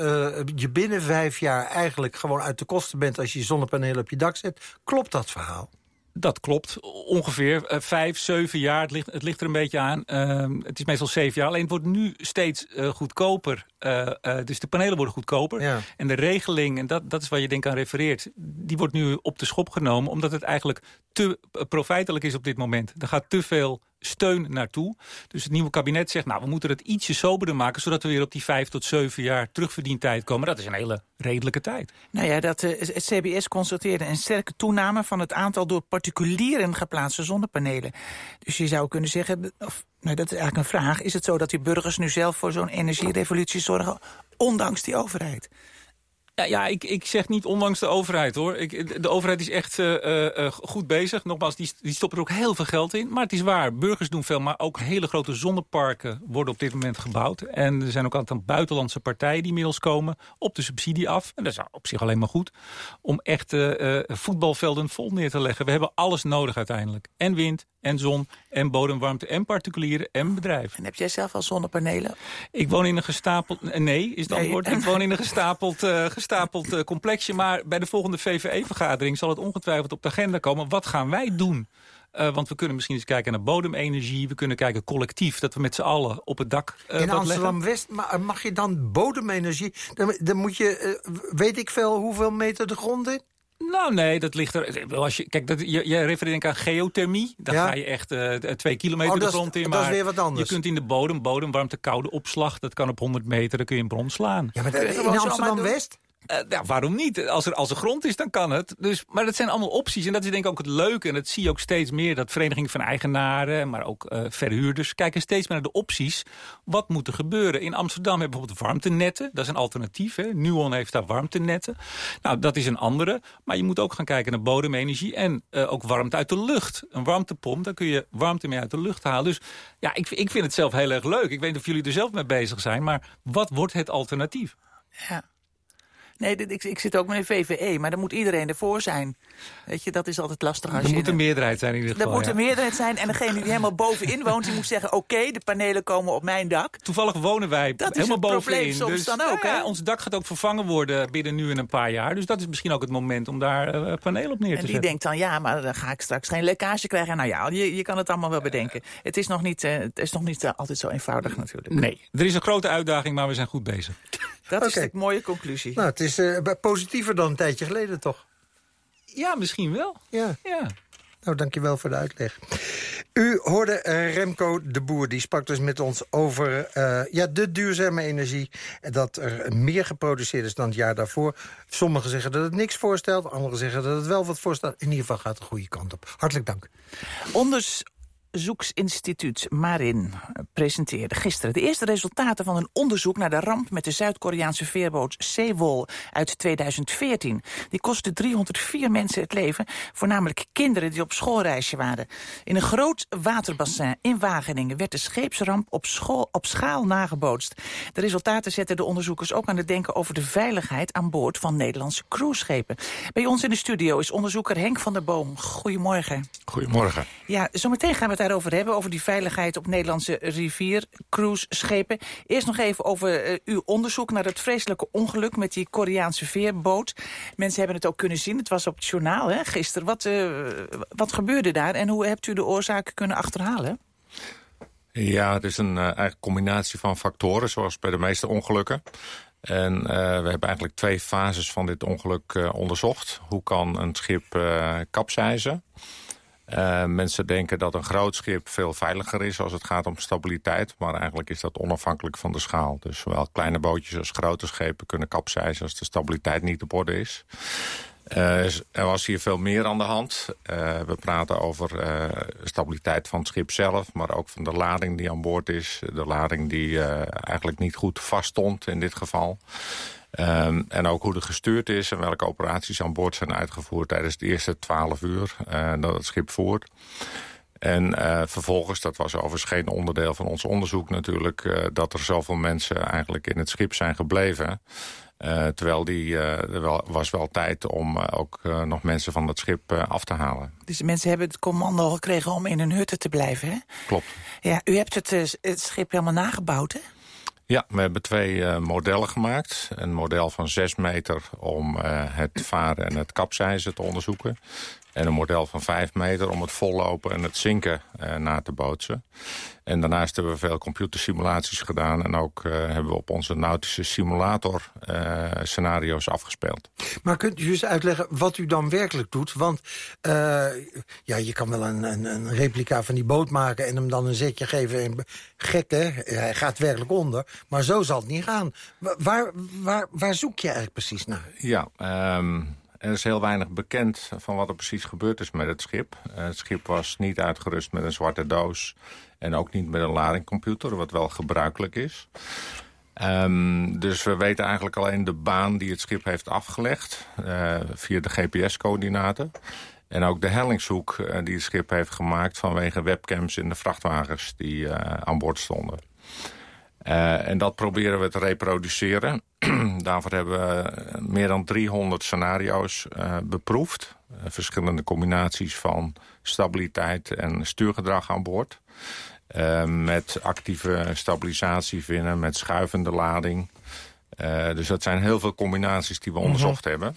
[SPEAKER 29] je binnen vijf jaar eigenlijk gewoon uit de kosten bent... als je zonnepanelen op je dak zet. Klopt dat verhaal?
[SPEAKER 36] Dat klopt. Ongeveer uh, vijf, zeven jaar. Het ligt, het ligt er een beetje aan. Uh, het is meestal zeven jaar. Alleen het wordt nu steeds uh, goedkoper. dus de panelen worden goedkoper. Ja. En de regeling, en dat, dat is waar je denk aan refereert... die wordt nu op de schop genomen... omdat het eigenlijk te profijtelijk is op dit moment. Er gaat te veel steun naartoe. Dus het nieuwe kabinet zegt, nou, we moeten het ietsje soberder maken... zodat we weer op die vijf tot zeven jaar terugverdientijd komen. Dat is een hele redelijke tijd.
[SPEAKER 28] Nou ja, dat, uh, het CBS constateerde een sterke toename... van het aantal door particulieren geplaatste zonnepanelen. Dus je zou kunnen zeggen, of, nou, dat is eigenlijk een vraag... is het zo dat die burgers nu zelf voor zo'n energierevolutie zorgen... ondanks die overheid?
[SPEAKER 36] Ja, ja ik, ik zeg niet ondanks de overheid hoor. Ik, de overheid is echt uh, uh, goed bezig. Nogmaals, die, die stoppen er ook heel veel geld in. Maar het is waar, burgers doen veel. Maar ook hele grote zonneparken worden op dit moment gebouwd. En er zijn ook een aantal buitenlandse partijen die inmiddels komen op de subsidie af. En dat is op zich alleen maar goed. Om echt uh, voetbalvelden vol neer te leggen. We hebben alles nodig uiteindelijk. En wind, en zon, en bodemwarmte, en particulieren, en bedrijven.
[SPEAKER 28] En heb jij zelf al zonnepanelen?
[SPEAKER 36] Ik woon in een gestapeld... Nee, is het antwoord. Ik woon in een gestapeld, gestapeld uh, complexje. Maar bij de volgende VVE-vergadering zal het ongetwijfeld op de agenda komen. Wat gaan wij doen? Uh, want we kunnen misschien eens kijken naar bodemenergie. We kunnen kijken collectief, dat we met z'n allen op het dak uh,
[SPEAKER 29] In Amsterdam-West mag je dan bodemenergie... Dan, dan moet je, uh, weet ik veel, hoeveel meter de grond in?
[SPEAKER 36] Nou, nee, dat ligt er. Als je, kijk, dat, je, je refereert aan geothermie. Dan ja? ga je echt uh, twee kilometer
[SPEAKER 29] oh,
[SPEAKER 36] de grond in.
[SPEAKER 29] Maar dat is weer wat anders.
[SPEAKER 36] Je kunt in de bodem, bodemwarmte, koude opslag. Dat kan op 100 meter, dan kun je een bron slaan.
[SPEAKER 29] Ja, maar in Amsterdam-West?
[SPEAKER 36] Uh, ja, waarom niet? Als er, als er grond is, dan kan het. Dus, maar dat zijn allemaal opties. En dat is denk ik ook het leuke. En dat zie je ook steeds meer. Dat verenigingen van eigenaren, maar ook uh, verhuurders... kijken steeds meer naar de opties. Wat moet er gebeuren? In Amsterdam hebben we bijvoorbeeld warmtenetten. Dat is een alternatief. Hè? Nuon heeft daar warmtenetten. Nou, dat is een andere. Maar je moet ook gaan kijken naar bodemenergie. En uh, ook warmte uit de lucht. Een warmtepomp, daar kun je warmte mee uit de lucht halen. Dus ja, ik, ik vind het zelf heel erg leuk. Ik weet niet of jullie er zelf mee bezig zijn. Maar wat wordt het alternatief?
[SPEAKER 28] Ja. Nee, ik, ik zit ook met een VVE, maar dan moet iedereen ervoor zijn. Weet je, dat is altijd lastig. Als
[SPEAKER 36] er moet een meerderheid zijn in ieder geval.
[SPEAKER 28] Er moet een meerderheid zijn en degene die helemaal bovenin woont... die moet zeggen, oké, okay, de panelen komen op mijn dak.
[SPEAKER 36] Toevallig wonen wij
[SPEAKER 28] dat
[SPEAKER 36] helemaal bovenin.
[SPEAKER 28] Dat is probleem soms
[SPEAKER 36] dus,
[SPEAKER 28] dan ook,
[SPEAKER 36] ja,
[SPEAKER 28] hè?
[SPEAKER 36] Ons dak gaat ook vervangen worden binnen nu en een paar jaar. Dus dat is misschien ook het moment om daar uh, panelen op neer te
[SPEAKER 28] zetten. En die
[SPEAKER 36] zetten.
[SPEAKER 28] denkt dan, ja, maar dan ga ik straks geen lekkage krijgen. Nou ja, je, je kan het allemaal wel bedenken. Het is nog niet, uh, het is nog niet altijd zo eenvoudig natuurlijk.
[SPEAKER 36] Nee, er is een grote uitdaging, maar we zijn goed bezig.
[SPEAKER 28] Dat okay. is een mooie conclusie.
[SPEAKER 29] Nou, het is uh, positiever dan een tijdje geleden, toch?
[SPEAKER 36] Ja, misschien wel.
[SPEAKER 29] Ja.
[SPEAKER 36] ja.
[SPEAKER 29] Nou, dankjewel voor de uitleg. U hoorde uh, Remco de Boer, die sprak dus met ons over uh, ja, de duurzame energie. Dat er meer geproduceerd is dan het jaar daarvoor. Sommigen zeggen dat het niks voorstelt, anderen zeggen dat het wel wat voorstelt. In ieder geval gaat het de goede kant op. Hartelijk dank.
[SPEAKER 28] Onders Onderzoeksinstituut Marin presenteerde gisteren de eerste resultaten van een onderzoek naar de ramp met de Zuid-Koreaanse veerboot Seewol uit 2014. Die kostte 304 mensen het leven, voornamelijk kinderen die op schoolreisje waren. In een groot waterbassin in Wageningen werd de scheepsramp op, school, op schaal nagebootst. De resultaten zetten de onderzoekers ook aan het denken over de veiligheid aan boord van Nederlandse cruiseschepen. Bij ons in de studio is onderzoeker Henk van der Boom. Goedemorgen.
[SPEAKER 37] Goedemorgen.
[SPEAKER 28] Ja, zometeen gaan we het daarover hebben, over die veiligheid op Nederlandse riviercruiseschepen. Eerst nog even over uh, uw onderzoek naar het vreselijke ongeluk met die Koreaanse veerboot. Mensen hebben het ook kunnen zien, het was op het journaal hè, gisteren. Wat, uh, wat gebeurde daar en hoe hebt u de oorzaak kunnen achterhalen?
[SPEAKER 37] Ja, het is een uh, combinatie van factoren, zoals bij de meeste ongelukken. En we hebben eigenlijk twee fases van dit ongeluk onderzocht. Hoe kan een schip kapseizen? Uh, mensen denken dat een groot schip veel veiliger is als het gaat om stabiliteit. Maar eigenlijk is dat onafhankelijk van de schaal. Dus zowel kleine bootjes als grote schepen kunnen kapseizen als de stabiliteit niet op orde is. Uh, er was hier veel meer aan de hand. Uh, we praten over stabiliteit van het schip zelf, maar ook van de lading die aan boord is. De lading die eigenlijk niet goed vaststond in dit geval. Um, en ook hoe het gestuurd is en welke operaties aan boord zijn uitgevoerd tijdens de eerste twaalf uur dat het schip voert. En uh, vervolgens, dat was overigens geen onderdeel van ons onderzoek natuurlijk... Uh, dat er zoveel mensen eigenlijk in het schip zijn gebleven. Uh, terwijl die, er wel, was wel tijd om ook nog mensen van het schip af te halen.
[SPEAKER 28] Dus de mensen hebben het commando gekregen om in hun hutten te blijven, hè?
[SPEAKER 37] Klopt.
[SPEAKER 28] Ja, u hebt het, het schip helemaal nagebouwd, hè?
[SPEAKER 37] Ja, we hebben twee uh, modellen gemaakt. Een model van 6 meter om uh, het varen en het kapseizen te onderzoeken. En een model van 5 meter om het vollopen en het zinken uh, na te bootsen. En daarnaast hebben we veel computersimulaties gedaan. En ook hebben we op onze nautische simulator scenario's afgespeeld.
[SPEAKER 29] Maar kunt u eens uitleggen wat u dan werkelijk doet? Want ja, je kan wel een, een, een, replica van die boot maken... en hem dan een zetje geven. En gekke, hij gaat werkelijk onder. Maar zo zal het niet gaan. Waar, waar, waar zoek je eigenlijk precies naar?
[SPEAKER 37] Ja, um, er is heel weinig bekend van wat er precies gebeurd is met het schip. Uh, het schip was niet uitgerust met een zwarte doos... en ook niet met een ladingcomputer, wat wel gebruikelijk is. Ehm, dus we weten eigenlijk alleen de baan die het schip heeft afgelegd... Uh, via de GPS-coördinaten. En ook de hellingshoek uh, die het schip heeft gemaakt... vanwege webcams in de vrachtwagens die aan boord stonden. En dat proberen we te reproduceren. Daarvoor hebben we meer dan 300 scenario's beproefd. verschillende combinaties van stabiliteit en stuurgedrag aan boord. Met actieve stabilisatievinnen, met schuivende lading. Dus dat zijn heel veel combinaties die we mhm. onderzocht hebben.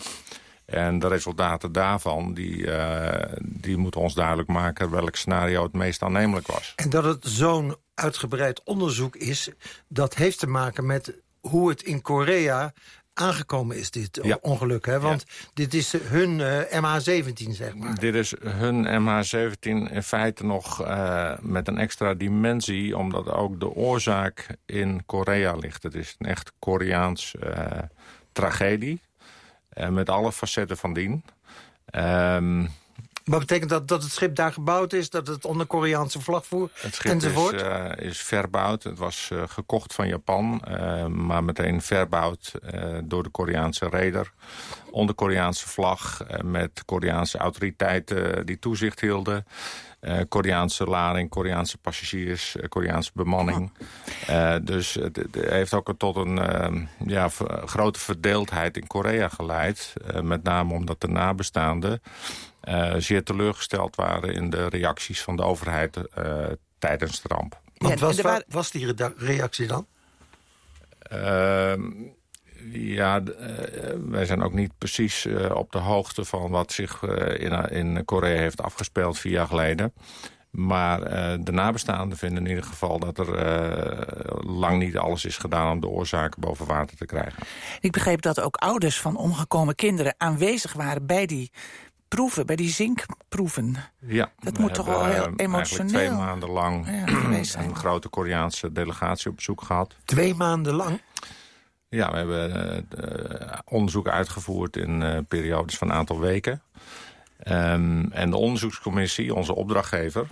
[SPEAKER 37] En de resultaten daarvan, die, uh, die moeten ons duidelijk maken... welk scenario het meest aannemelijk was.
[SPEAKER 29] En dat het zo'n uitgebreid onderzoek is... dat heeft te maken met hoe het in Korea aangekomen is, dit ongeluk. Hè? Want dit is hun uh, MH17, zeg maar.
[SPEAKER 37] Dit is hun MH17 in feite nog uh, met een extra dimensie... omdat ook de oorzaak in Korea ligt. Het is een echt Koreaans tragedie. Met alle facetten van dien. Um,
[SPEAKER 29] wat betekent dat dat het schip daar gebouwd is? Dat het onder Koreaanse vlag voert?
[SPEAKER 37] Het schip
[SPEAKER 29] enzovoort?
[SPEAKER 37] Is, uh, is verbouwd. Het was uh, gekocht van Japan. Uh, maar meteen verbouwd door de Koreaanse reder. Onder Koreaanse vlag. met Koreaanse autoriteiten die toezicht hielden. Uh, Koreaanse lading, Koreaanse passagiers, uh, Koreaanse bemanning. Uh, dus het, het, heeft ook tot een ja, grote verdeeldheid in Korea geleid. met name omdat de nabestaanden zeer teleurgesteld waren... in de reacties van de overheid tijdens de ramp.
[SPEAKER 29] Wat was, was die reactie dan?
[SPEAKER 37] Ehm, ja, uh, wij zijn ook niet precies uh, op de hoogte van wat zich uh, in, in Korea heeft afgespeeld vier jaar geleden. Maar de nabestaanden vinden in ieder geval dat er lang niet alles is gedaan om de oorzaken boven water te krijgen.
[SPEAKER 28] Ik begreep dat ook ouders van omgekomen kinderen aanwezig waren bij die proeven, bij die zinkproeven.
[SPEAKER 37] Ja,
[SPEAKER 28] dat moet toch wel heel emotioneel.
[SPEAKER 37] twee maanden lang ja, een grote Koreaanse delegatie op bezoek gehad.
[SPEAKER 29] Twee maanden lang?
[SPEAKER 37] Ja, we hebben uh, onderzoeken uitgevoerd in uh, periodes van een aantal weken. Um, en de onderzoekscommissie, onze opdrachtgever,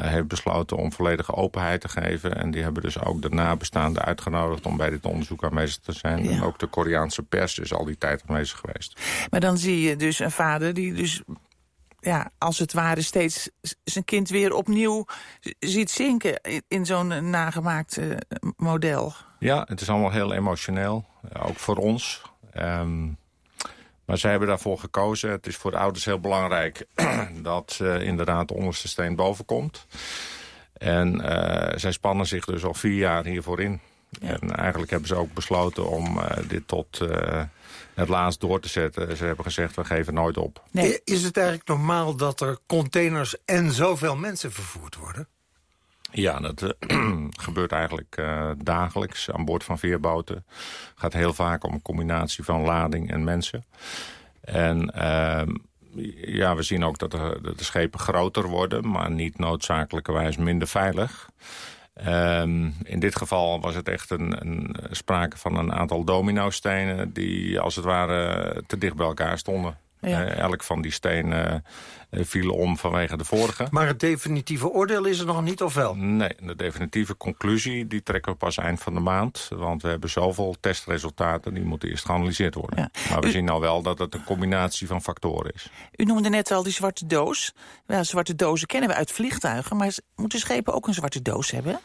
[SPEAKER 37] heeft besloten om volledige openheid te geven. En die hebben dus ook de nabestaanden uitgenodigd om bij dit onderzoek aanwezig te zijn. Ja. En ook de Koreaanse pers is al die tijd aanwezig geweest.
[SPEAKER 28] Maar dan zie je dus een vader die dus ja, als het ware steeds zijn kind weer opnieuw ziet zinken in zo'n nagemaakt uh, model.
[SPEAKER 37] Ja, het is allemaal heel emotioneel, ook voor ons. Um, maar zij hebben daarvoor gekozen. Het is voor de ouders heel belangrijk dat uh, inderdaad de onderste steen boven komt. En uh, zij spannen zich dus al vier jaar hiervoor in. Ja. En eigenlijk hebben ze ook besloten om dit tot het laatst door te zetten. Ze hebben gezegd, we geven nooit op.
[SPEAKER 29] Nee. Is het eigenlijk normaal dat er containers en zoveel mensen vervoerd worden?
[SPEAKER 37] Ja, dat uh, gebeurt eigenlijk uh, dagelijks aan boord van veerboten. gaat heel vaak om een combinatie van lading en mensen. En uh, ja, we zien ook dat de, de, schepen groter worden... maar niet noodzakelijkerwijs minder veilig. Um, in dit geval was het echt een, een sprake van een aantal dominostenen... die als het ware te dicht bij elkaar stonden. Ja. Uh, elk van die stenen uh, viel om vanwege de vorige.
[SPEAKER 29] Maar het definitieve oordeel is er nog niet, of wel?
[SPEAKER 37] Nee, de definitieve conclusie die trekken we pas eind van de maand. Want we hebben zoveel testresultaten, die moeten eerst geanalyseerd worden. Ja. Maar we U... zien nou wel dat het een combinatie van factoren is.
[SPEAKER 28] U noemde net al die zwarte doos. Wel, zwarte dozen kennen we uit vliegtuigen. Maar moeten schepen ook een zwarte doos hebben?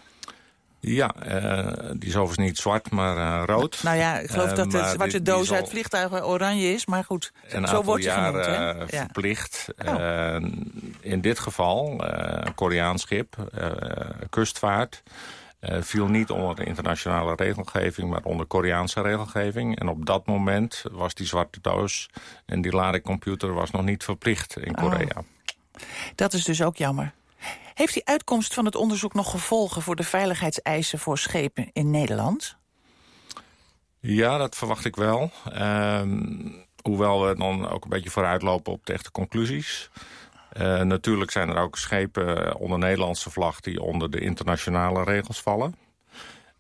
[SPEAKER 37] Ja, uh, die is overigens niet zwart, maar uh, rood.
[SPEAKER 28] Nou ja, ik geloof uh, dat de zwarte die, doos die uit vliegtuigen oranje is, maar goed,
[SPEAKER 37] een
[SPEAKER 28] zo wordt
[SPEAKER 37] het
[SPEAKER 28] genoemd.
[SPEAKER 37] Verplicht. Oh. in dit geval, een Koreaans schip, kustvaart... viel niet onder de internationale regelgeving, maar onder Koreaanse regelgeving. En op dat moment was die zwarte doos en die ladingcomputer was nog niet verplicht in Korea. Oh.
[SPEAKER 28] Dat is dus ook jammer. Heeft die uitkomst van het onderzoek nog gevolgen... voor de veiligheidseisen voor schepen in Nederland?
[SPEAKER 37] Ja, dat verwacht ik wel. Um, hoewel we dan ook een beetje vooruitlopen op de echte conclusies. Uh, natuurlijk zijn er ook schepen onder Nederlandse vlag... die onder de internationale regels vallen.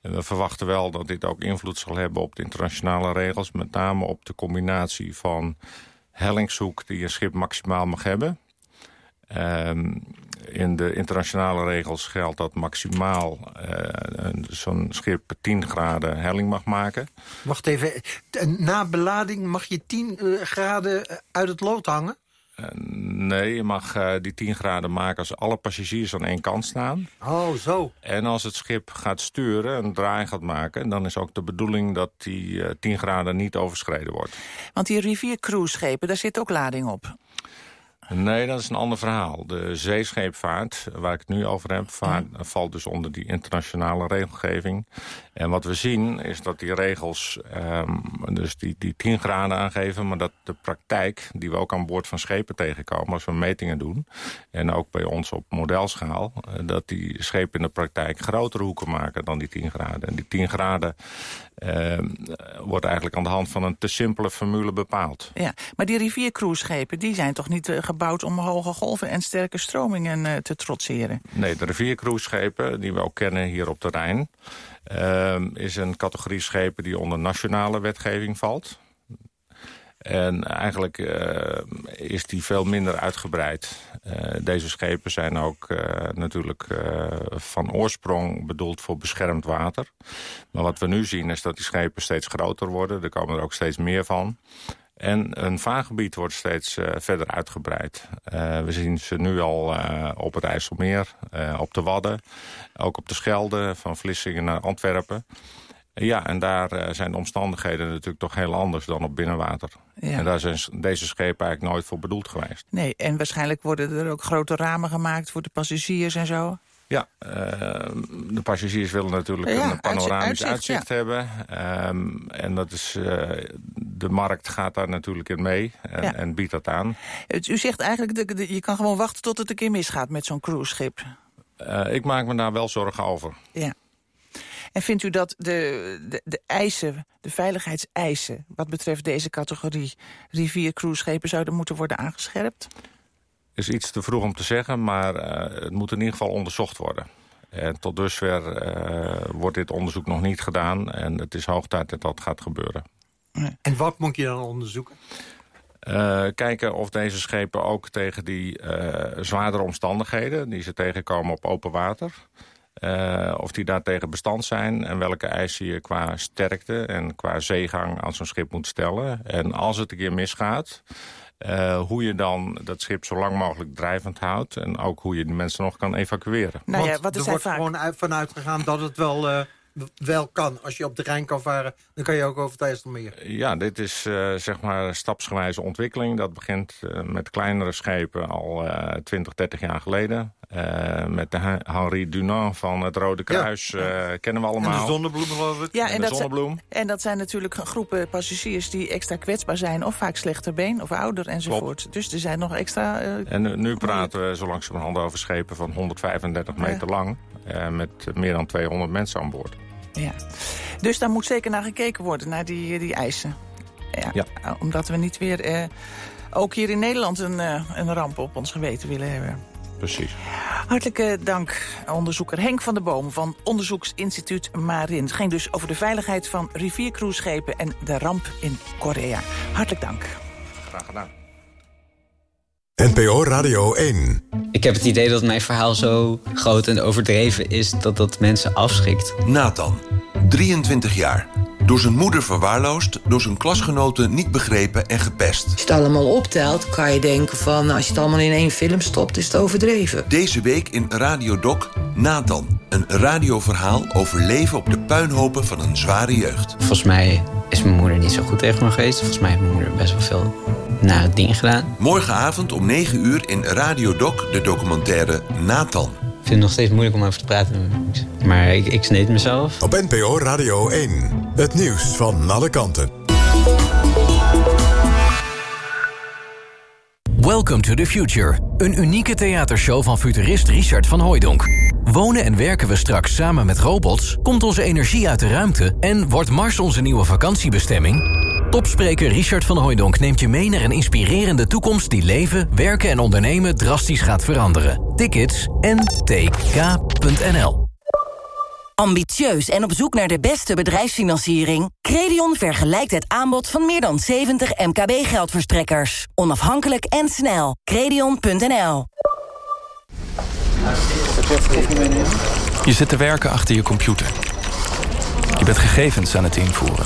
[SPEAKER 37] En we verwachten wel dat dit ook invloed zal hebben op de internationale regels. Met name op de combinatie van hellingshoek die een schip maximaal mag hebben. Um, in de internationale regels geldt dat maximaal uh, zo'n schip 10 graden helling mag maken.
[SPEAKER 29] Wacht even, na belading mag je 10 uh, graden uit het lood hangen?
[SPEAKER 37] Nee, je mag uh, die 10 graden maken als alle passagiers aan één kant staan.
[SPEAKER 29] Oh, zo.
[SPEAKER 37] En als het schip gaat sturen, een draai gaat maken... dan is ook de bedoeling dat die uh, 10 graden niet overschreden wordt.
[SPEAKER 28] Want die riviercruiseschepen, daar zit ook lading op.
[SPEAKER 37] Nee, dat is een ander verhaal. De zeescheepvaart, waar ik het nu over heb... Vaart, valt dus onder die internationale regelgeving. En wat we zien is dat die regels um, dus die, die 10 graden aangeven... maar dat de praktijk, die we ook aan boord van schepen tegenkomen... als we metingen doen, en ook bij ons op modelschaal... dat die schepen in de praktijk grotere hoeken maken dan die 10 graden. En die 10 graden uh, wordt eigenlijk aan de hand van een te simpele formule bepaald.
[SPEAKER 28] Ja, maar die riviercruiseschepen die zijn toch niet uh, gebouwd om hoge golven en sterke stromingen uh, te trotseren?
[SPEAKER 37] Nee, de riviercruiseschepen die we ook kennen hier op de Rijn... Uh, is een categorie schepen die onder nationale wetgeving valt. En eigenlijk uh, is die veel minder uitgebreid. Uh, deze schepen zijn ook natuurlijk van oorsprong bedoeld voor beschermd water. Maar wat we nu zien is dat die schepen steeds groter worden. Er komen er ook steeds meer van. En een vaargebied wordt steeds verder uitgebreid. we zien ze nu al op het IJsselmeer, op de Wadden. Ook op de Schelde, van Vlissingen naar Antwerpen. Ja, en daar zijn de omstandigheden natuurlijk toch heel anders dan op binnenwater. Ja. En daar zijn deze schepen eigenlijk nooit voor bedoeld geweest.
[SPEAKER 28] Nee, en waarschijnlijk worden er ook grote ramen gemaakt voor de passagiers en zo?
[SPEAKER 37] Ja, uh, de passagiers willen natuurlijk ja, een panoramisch uitzicht, uitzicht ja. hebben. Um, en dat is, uh, de markt gaat daar natuurlijk in mee en, ja. en biedt dat aan.
[SPEAKER 28] U zegt eigenlijk, de, je kan gewoon wachten tot het een keer misgaat met zo'n cruiseschip.
[SPEAKER 37] ik maak me daar wel zorgen over.
[SPEAKER 28] Ja. En vindt u dat de, de, de eisen, de veiligheidseisen... wat betreft deze categorie riviercruiseschepen... zouden moeten worden aangescherpt?
[SPEAKER 37] Is iets te vroeg om te zeggen, maar uh, het moet in ieder geval onderzocht worden. En tot dusver uh, wordt dit onderzoek nog niet gedaan... en het is hoog tijd dat dat gaat gebeuren.
[SPEAKER 29] En wat moet je dan onderzoeken?
[SPEAKER 37] Uh, kijken of deze schepen ook tegen die zwaardere omstandigheden... die ze tegenkomen op open water... Uh, of die daartegen bestand zijn en welke eisen je qua sterkte en qua zeegang aan zo'n schip moet stellen. En als het een keer misgaat, uh, hoe je dan dat schip zo lang mogelijk drijvend houdt en ook hoe je die mensen nog kan evacueren.
[SPEAKER 29] Nou ja, wat er wordt vaak... gewoon uit, vanuit gegaan dat het wel... Uh wel kan. Als je op de Rijn kan varen, dan kan je ook over het IJsselmeer.
[SPEAKER 37] Ja, dit is uh, zeg maar een stapsgewijze ontwikkeling. Dat begint uh, met kleinere schepen al uh, 20, 30 jaar geleden. Uh, met de Henri Dunant van het Rode Kruis ja. kennen we allemaal.
[SPEAKER 29] En de zonnebloem geloof ik.
[SPEAKER 28] Ja, en,
[SPEAKER 37] en
[SPEAKER 28] de
[SPEAKER 37] dat zonnebloem.
[SPEAKER 28] Zijn, en dat zijn natuurlijk groepen passagiers die extra kwetsbaar zijn... of vaak slechter been of ouder enzovoort. Klopt. Dus er zijn nog extra...
[SPEAKER 37] en nu praten we zo langzamerhand over schepen van 135 meter lang... met meer dan 200 mensen aan boord.
[SPEAKER 28] Ja. Dus daar moet zeker naar gekeken worden, naar die, die eisen. Ja, ja. Omdat we niet weer, eh, ook hier in Nederland, een, eh, een ramp op ons geweten willen hebben.
[SPEAKER 37] Precies.
[SPEAKER 28] Hartelijk dank, onderzoeker Henk van der Boom van Onderzoeksinstituut Marin. Het ging dus over de veiligheid van riviercruiseschepen en de ramp in Korea. Hartelijk dank.
[SPEAKER 37] Graag gedaan.
[SPEAKER 30] NPO Radio 1.
[SPEAKER 38] Ik heb het idee dat mijn verhaal zo groot en overdreven is... dat dat mensen afschrikt.
[SPEAKER 39] Nathan, 23 jaar. Door zijn moeder verwaarloosd, door zijn klasgenoten niet begrepen en gepest.
[SPEAKER 40] Als je het allemaal optelt, kan je denken van... als je het allemaal in één film stopt, is het overdreven.
[SPEAKER 39] Deze week in Radio Doc Nathan. Een radioverhaal over leven op de puinhopen van een zware jeugd.
[SPEAKER 38] Volgens mij is mijn moeder niet zo goed tegen me geweest. Volgens mij heeft mijn moeder best wel veel nare dingen gedaan.
[SPEAKER 39] Morgenavond om 9 uur in Radio Doc de documentaire Nathan.
[SPEAKER 38] Ik vind het nog steeds moeilijk om over te praten. Maar ik, ik sneed mezelf.
[SPEAKER 30] Op NPO Radio 1. Het nieuws van alle kanten.
[SPEAKER 41] Welcome to the Future. Een unieke theatershow van futurist Richard van Hooijdonk. Wonen en werken we straks samen met robots? Komt onze energie uit de ruimte? En wordt Mars onze nieuwe vakantiebestemming? Topspreker Richard van Hooijdonk neemt je mee naar een inspirerende toekomst... die leven, werken en ondernemen drastisch gaat veranderen. Tickets ntk.nl
[SPEAKER 34] Ambitieus en op zoek naar de beste bedrijfsfinanciering? Credion vergelijkt het aanbod van meer dan 70 MKB-geldverstrekkers. Onafhankelijk en snel. Credion.nl
[SPEAKER 42] Je zit te werken achter je computer. Je bent gegevens aan het invoeren.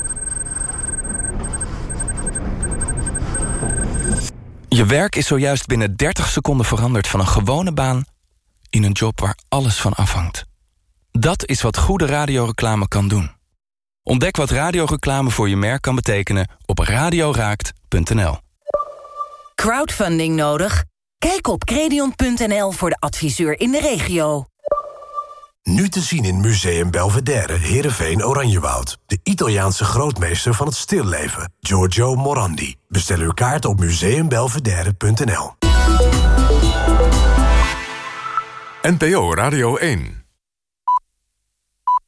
[SPEAKER 42] Je werk is zojuist binnen 30 seconden veranderd van een gewone baan in een job waar alles van afhangt. Dat is wat goede radioreclame kan doen. Ontdek wat radioreclame voor je merk kan betekenen op radioraakt.nl.
[SPEAKER 34] Crowdfunding nodig? Kijk op credion.nl voor de adviseur in de regio.
[SPEAKER 1] Nu te zien in Museum Belvedere, Heerenveen, Oranjewoud. De Italiaanse grootmeester van het stilleven, Giorgio Morandi. Bestel uw kaart op museumbelvedere.nl.
[SPEAKER 43] NPO Radio 1